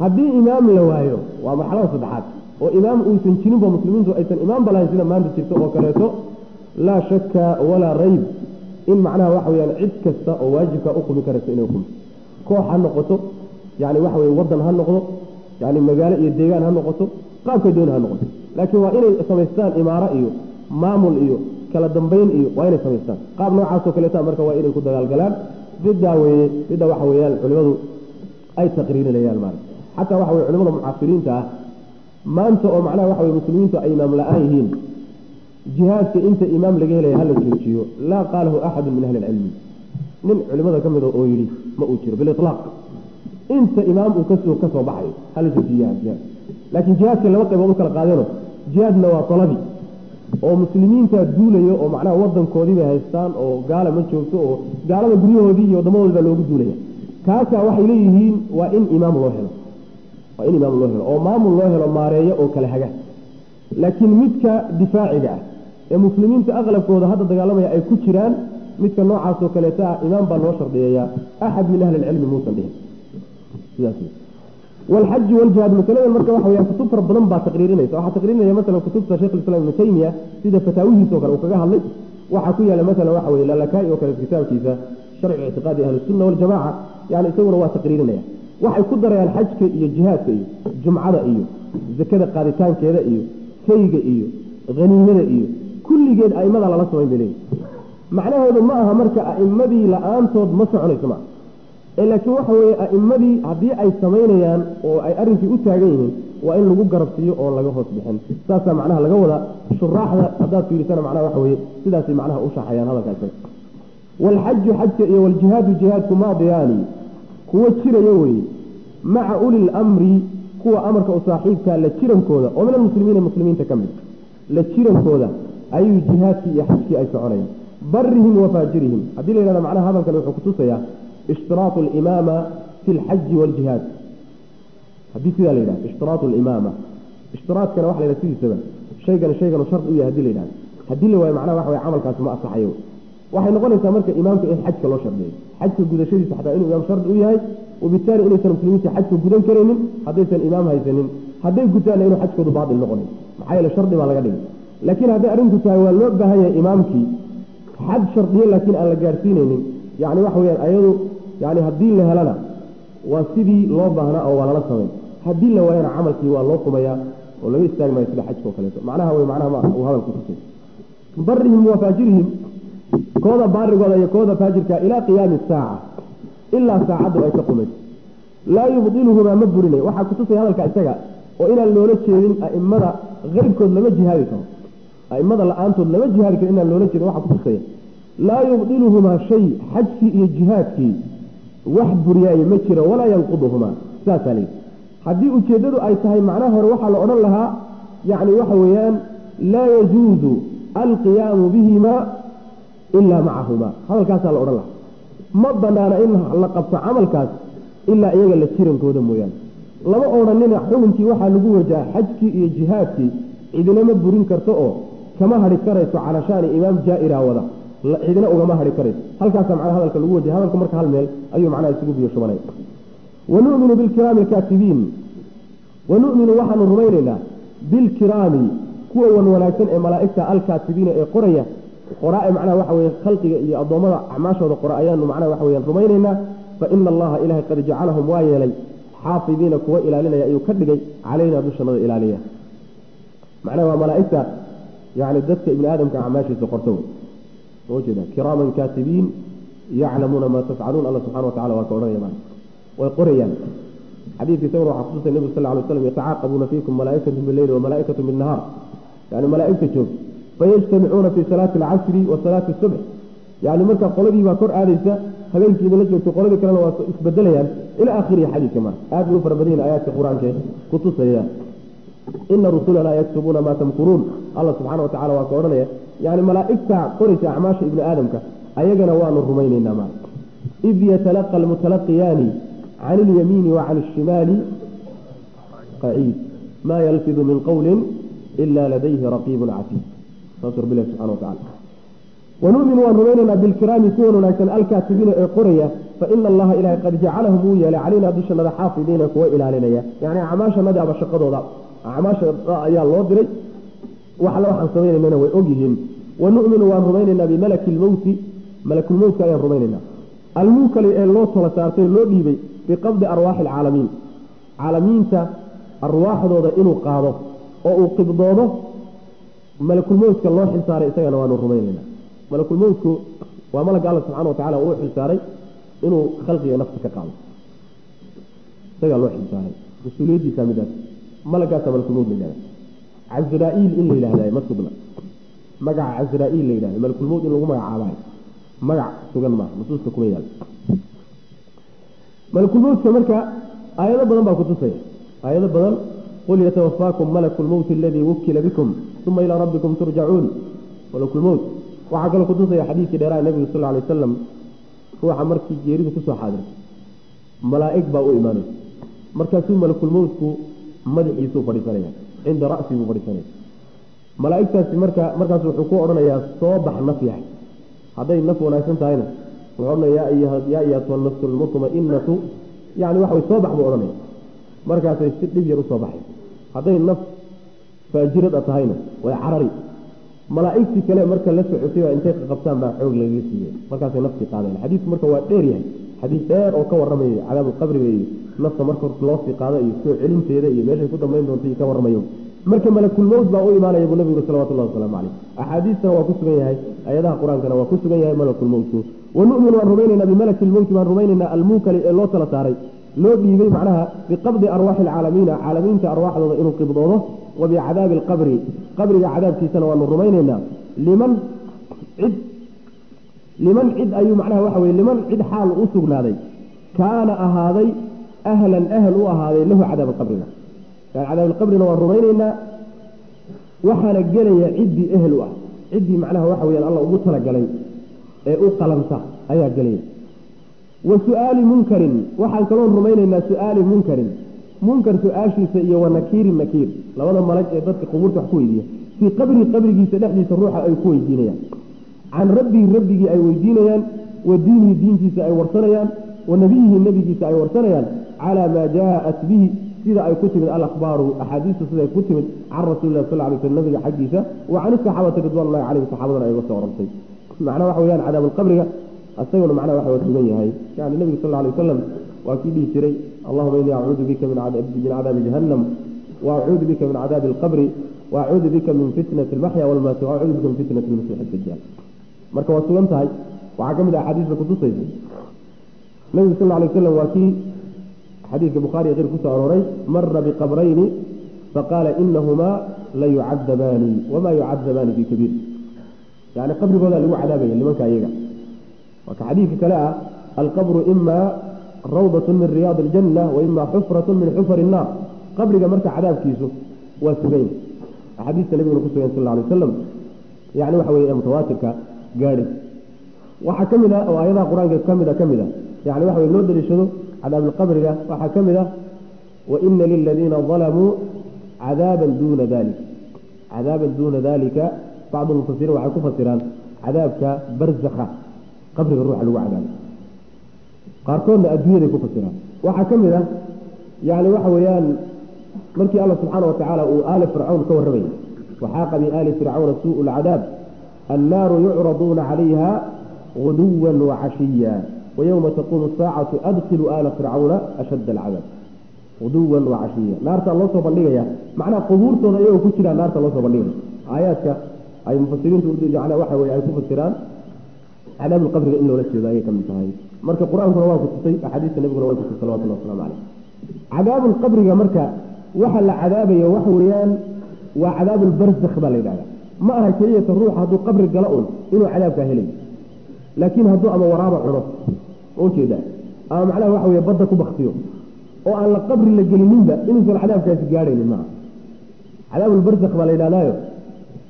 Haddii imaam la waayo waa marxalada saddexaad oo imaam uusan jirinba muslimiintu aysan imaamba lahayn sida maanta jirta oo kaleeto laa shaka walaa rayb in macnaha waxa weyaan cid kasta oo waajibka u qumi karaysa inay qumi koox ha noqoto yani waxa weye wadan ha noqdo yani magaalo iyo deegaan ha noqoto qaabka dooni ha noqoto laakiin waa inay samaystaan imaaro iyo maamul iyo kala dambayn iyo waa inay samaystaan qaab noocaasoo kaleeta marka waa inay ku dagaalgalaan bidaa weye bida waxa weyaan culimadu ay taqriirinayaan maarata xataa waxa weye culimada mucaasiriinta ah maanta oo macnaha waxa weye muslimiintu ay imaam la'aan yihiin jihaadka inta imaam laga helaya hala joojiyo laa qaalahu axadu min ahli ilcilmi nin culimada ka mida oo yidhi ma uu jiro bililaaq inta imaam uu ka soo ka soo baxayo hala joojiya jihaad. Laakiin jihaadka laba qaybood u kala qaadeno jihaadna waa talabi oo muslimiinta duulayo oo macnaha wadankoodii bay haystaan oo gaala ma joogto oo gaalada guryahoodii iyo wadamadoodi baa loogu duulaya. Kaasaa waxay leeyihiin waa in imaam loo helo. Waa in imaam loo helo. Oo maamul loo helo maareeyo oo kala haga. Laakiin midka difaaciga ah ee muslimiinta aqlabkooda hadda dagaalamaya ay ku jiraan midka noocaasoo kaleeta ah imaam baa loo shardiyayaa axad min ahli ilcilmi muusan dhihin walxaji waljihaad masalada marka waxa weya kutub fara badan baa taqriirinaysa waxaa taqriirinaya masalan kutubta sheikh islam ibnu taymiya sida fataawihiisao kale uu kaga hadlay waxaa ku yaalla masalan waxa weye lalakaai oo kale kitaabkiisa sharci ictiqaadi ahlisunna waljamaca yani isaguna waa taqriirinaya waxay ku darayaan xajka iyo jihaadka iyo jumcada iyo zakada qaaditaankeeda iyo fayga iyo haniimada iyo kulligeed aimada lala samayn bay leeyihi macnaheedu ma aha marka aimadii la'aantood ma soconayso maa laakiin waxa weeye aimadii haddii ay samaynayaan oo ay arrinkii u taagan yihiin waa in lagu garabsiiyo oon laga hoos bixin. Saasaa macnaha laga wada shuraaxda haddaad fiirisana macnaha waxa weye sidaasay macnaha u shaxayaan hadalka isaga waalxaju xajka iyo waljihaadu jihaadku maadiyaani kuwo jiraya weye maca uli lamri kuwa amarka u saaxiibka la jirankooda oo min almuslimiina muslimiinta ka mid la jirankooda ayuu jihaadkii iyo xajkii ay soconayaan. Barihim wa faajirihim. Haddii la yidhahda macnaha hadalkan wuxuu kutusayaa ishtiraatu alimaama fi lxaji waljihaad. Haddii sidaa la yidhahdo ishtiraatu alimaama. Ishtiraadkana waxa la yidhahda sidiisaba shaygan shaygan shard u yahay haddii la yidhahdo. Haddii la waayo macnaha waxa weye camalkaasi ma asaxayo waxay noqonaysaa marka imaamka in xajka loo shardiyo xajka gudashadiisa xataa inuu imaam shardi u yahay wabitaali inaysan muslimiinta xajka gudan karaynin haddaysan imaam haysanin. Hadday gutaanna inuu xajkoodu baatil noqonayo maxaa yeele shardi baa laga dhigay. Laakiin hadday arrinku tahay waa loo baahan yahay imaamkii. Xad shardiyo laakiin aan la gaadhsiinaynin yani waxa weyaan ayadu yani haddii la helana waa sidii loo baahnaa oo waa lala samayn haddii la waayana camalkii waa loo qumayaa oo laga istaagi maayo sida xajka oo kaleeto. Macnaha wey macnaha ma uu hadalku tusay barihim wa faajirihim. Kooda baarigooda iyo kooda faajirka ilaa qiyaami saaca. Ilaa saacaddu ay ka qumayso laa yubdiluhumaa ma burinay. Waxaa kutusaya hadalka isaga oo inaan loola jeedin aimada keyrkood lama jihaadi karo. Aimada la'aantood lama jihaadi karo inaan loola jeedin waxaa kutusaya laa yubdiluhumaa shay xajkii iyo jihaadkii wax buriyaaye ma jiro walaa yanquduhumaa. Saasaa layidhi haddii ujeeddadu ay tahay macnaha hore waxaa la odhan lahaa yacni waxa weeyaan laa yajuuzu alqiyaamu bihimaa ilaa macahumaa. Hadalkaasaa la odhan lahaa. Ma banaana in la qabto camalkaas ilaa iyaga la jirankooda mooyaane. Lama odhanina xukunkii waxaa lagu wajaha xajkii iyo jihaadkii cidinama burin karto oo kama hadhi karayso calashaani imaam jaa-ira wada cidina ugama hadhi karayso halkaasaa macnaha hadalka lagu wajahay hadalku marka hal meel ayuu macnaha isugu biyo shubanaya wanuminu bilkiraami alkaatibiin. Wanuminu waxaanu rumaynaynaa bilkiraami kuwa wan wanaagsan ee malaa'igta alkaatibiina ee qoraya. Qoraa macnaha waxa weye khalqiga iyo addoommada acmaashooda qora ayaanu macnaha waxa weyaan rumaynaynaa. Fa ina allaha ilahay qad jacalahum waa yeelay. Xaafidiina kuwa ilaalinaya ayuu ka dhigay. Calaynaa dushanada ilaaliya. Macnaha waa malaa'igta yani dadka ibni aadamka acmaashiisa qorta wey jeeda kiraaman kaatibiin yaclamuuna maa tafcaluun alla subxana wa tacala waa ka odhanaya maana way qorayaan xadiidka isaguna waxaa kutusay nebigu sal ly slam yatacaaqabuuna fiikum malaaikatu bileyli wamalaaikatu binnahaar yani malaaigta joog fayajtamicuuna fi salaati alcasri wa salaati subx yani marka qoladii baa kor aadaysa habeenkii idinla joogto qoladii kalena waa isbedelayaan ila akhirihi xadiidka marka aad bay u fara badan yihiin aayaadka qur'aanka kutusaya ina rusulana yaktubuuna maa tamkuruun alla subxana wa tacala waa ka odhanaya yani malaaigta qoraysa acmaasha ibni aadamka ayagana waanu rumaynaynaa ma id yatalaqa almutalaqiyaani can ilyamiini wa can alshimaali qaciid ma yalfidu min qowlin ila ladayhi raqiibun catiid saasuu rabbi ilahi subxana wa tacala wanu'minu waan rumaynaynaa bilkiraami kuwan wanaagsan alkaatibiina ee qoraya faina allaha ilahay qad jacalahum wuu yeelay calaynaa dushanada xaafidiina kuwa ilaalinaya yani acmaashanadi aba shaqadooda acmaasha ayaa loo diray wax alle waxaan samaynaynana way ogyihiin. Wanu'minu waan rumaynaynaa bimalaki lmowti malakulmowtka ayaan rumaynaynaa. Almuukali ee loo tala saartay loo dhiibay biqabdi arwaaxi alcaalamiin. Caalamiinta arwaaxdooda inuu qaado oo uu qibdoodo malakulmowtka loo xilsaaray isagana waanu rumaynaynaa. Malakulmowtku waa malagga alla subxana wa tacala uu xilsaaray inuu khalqiga nafta ka qaado. Isagaa loo xilsaaray mas'uuliyaddiisa midaas. Malagaasa malakulmowt la yihahda casraa-iil in la yidhahda ma sugna. Magaca casraa-iil la yidhahda malakulmowt in lagu magacaabayo. Magac sugan maaha nusuusta kuma yaal. Malakulmowtka marka aayado badan baa kutusaya aayado badan qul yatawafaakum malaku lmowti aladii wukila bikum uma ilaa rabbikum turjacuun malakulmowt waxaa kaloo kutusaya xadiidkii dheeraha nebigu sal alay wasalam ruuxa markii geeridu ku soo xaadirtay malaa'ig baa u imaanaysa markaasuu malakulmowtku madaxiisuu fadhiisanaya cinda ra'si buu fadhiisanaya malaa'igtaasi marka markaas wuxuu ku odhanayaa soo bax naf yahay. Hadday naf wanaagsan tahayna wuxuu odhanaya yaa ayatuha nafsu lmutmainatu yani waxa soo bax buu odhanaya. Markaasay si dhib yar u soo baxay hadday naf faajirada tahayna way carari. Malaa'igtii kale marka la socotay baa intay qaqabtaan baa xoog lagaga siiyey. Markaasay naftii qaadayan xadiidku marka waa dheer yahay xadiis dheer oo ka warramaya cadaabulqabriga iyo nafta marka loo sii qaado iyo soo celinteeda iyo meeshay ku dambayn doonta ka warramayo. Marka malakulmowt baa u imaanaya buu nabigu salawatullahi wasalaamu caleyh axaadiistana waa ku sugan yahay ayadaha qur'aankana waa ku sugan yahay malakulmowtku wanu'minu waan rumaynaynaa bimalaki lmowti waan rumaynaynaa almuukali ee loo tala saaray. Loo dhiibay macnaha biqabdi arwaaxi alcaalamiina caalamiinta arwaaxdooda inuu qibdoodo wa bicadaabi alqabri. Qabriga cadaabkiisana waanu rumaynaynaa. Liman cid liman cid ayuu macnaha waxa weye liman cid xaal u sugnaaday. Kaana ahaaday ahlan ahl u ahaaday lahu cadaab alqabriga yani cadaab alqabrina waan rumaynaynaa waxaana gelaya ciddii ehel u ah. Ciddii macnaha waxa weyaan alla ugu talagalay ee u qalanta ayaa gelaya. Wa su'aali munkarin waxaan kaloon rumaynaynaa su'aali munkarin. Munkar su'aashiisa iyo wa nakiirin nakiir. Labada malag ee dadka qubuurta wax ku weydiiya fii qabrii qabrigiisa dhexdiisa ruuxa ay ku weydiinayaan can rabbihi rabbigii ay weydiinayaan wa diinihi diintiisa ay warsanayaan wa nebiyihi nebigiisa ay warsanayaan calaa maa jaaat bihi sida ay ku timid alakhbaaru axaadiistu siday ku timid can rasuulilah sal lay sl nabiga xaggiisa wa can isaxaabati ridwanullahi caleyhim saxaabadana ay uga soo orantay macnaha waxa weyaan cadaabulqabriga isaguna macnaha waxa sugan yahay yani nebigu sal alay wasalam waa kii dhihi jiray allahuma inii acuudu bika min cadaabi jahannam wa acuudu bika min cadaabi alqabri wa acuudu bika min fitnati almaxya walmaati wa acuudu bika min fitnati lmasiix dajaal marka waa sugan tahay waxaa ka mid ah axaadiista kutusaysa nebigu sal alay wasalam waa kii xadiidka bukhaari qeyr ku soo arooray mara biqabrayni faqaala inahumaa la yucadabaani wamaa yucadabaani bikabiir yani qabrigooda lagu cadaabaya nimanka iyaga marka xadiidka kale ah alqabru ima rawdat min riyaad aljanna wa ima xufrat min xufar الnaar qabriga marka cadaabkiisu waa sugan axaadiista nabiguna ku sal alay wasalam yani waxa weye mutawaatirka gaadhi waxaa ka mid a oo aayadaha qur'aanka kamida ka mid a yani waxa wey loo daliishado cadaabalqabriga waxaa ka mid ah waina liladiina dalamuu cadaaban duuna dalik cadaaban duuna dalika bacdu mufasiriin waxay ku fasiraan cadaabka barzakha qabriga ruuxa lagu cadaabo qaarkoodna adduunyaday ku fasiraan waxaa ka mid ah yani waxa weeyaan markii alla subxaana watacaala uu aali fircawn ka warramayay waxaaqa biaali fircawna suu lcadaab annaaru yucraduuna calayha guduwa wacashiya wayowma taquumu saacatu adkilu aala fircawna ashadda alcadaab guduwan wacashiya naartaa loo soo bandhigaya macnaha qubuurtooda iyagoo ku jiraan naarta loo soo bandhigaya aayaadka ay mufasiriintu waxa weye ay ku fasiraan cadaabulqabriga in loola jeedo ayay ka tahay marka qur'aankuna waa kutusay axaadiista nabiguna way kutusay salawatullah waslamu caleyh cadaabulqabriga marka waxa la cadaabayo waxa weeyaan waa cadaabulbarzakh baa la yidhahda ma aha keliyata ruux hadduu qabri galo un inuu cadaabkaa helayo laakiin hadduu ama waraaba cuno ujeeda ama macnaha waxa wey badda ku baktiyo oo aan la qabri la gelininba inuusan cadaabkaasi gaadhaynin maaha cadaabulbarzakh baa la yidhahdaayo.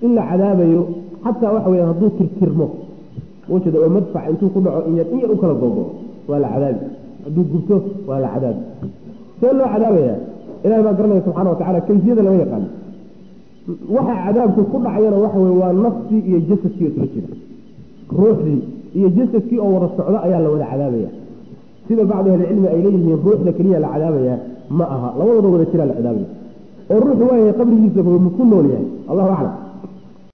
In la cadaabayo xataa waxa weya hadduu tirtirmo. Ujeeda oo madfac intuu ku dhaco in yar in yar u kala gogo waa la cadaabi. Hadduu gubto waa la cadaabi. See loo cadaabaya ilahi baa garanaya subxana watacala kayfiyada lama yaqaano waxa cadaabku ku dhacayana waxa wey waa naftii iyo jasadkii oo isla jira. Ruuxdii iyo jasadkii oo wada socdo ayaa la wada cadaabaya. Sida bacdu ahlicilmi ay leeyihiin ruuxda keliya la cadaabaya ma aha. Labadooda wada jiraa la cadaabaya. Oo ruuxu waayahay qabrigiisa ku nool yahay. Allahu aclam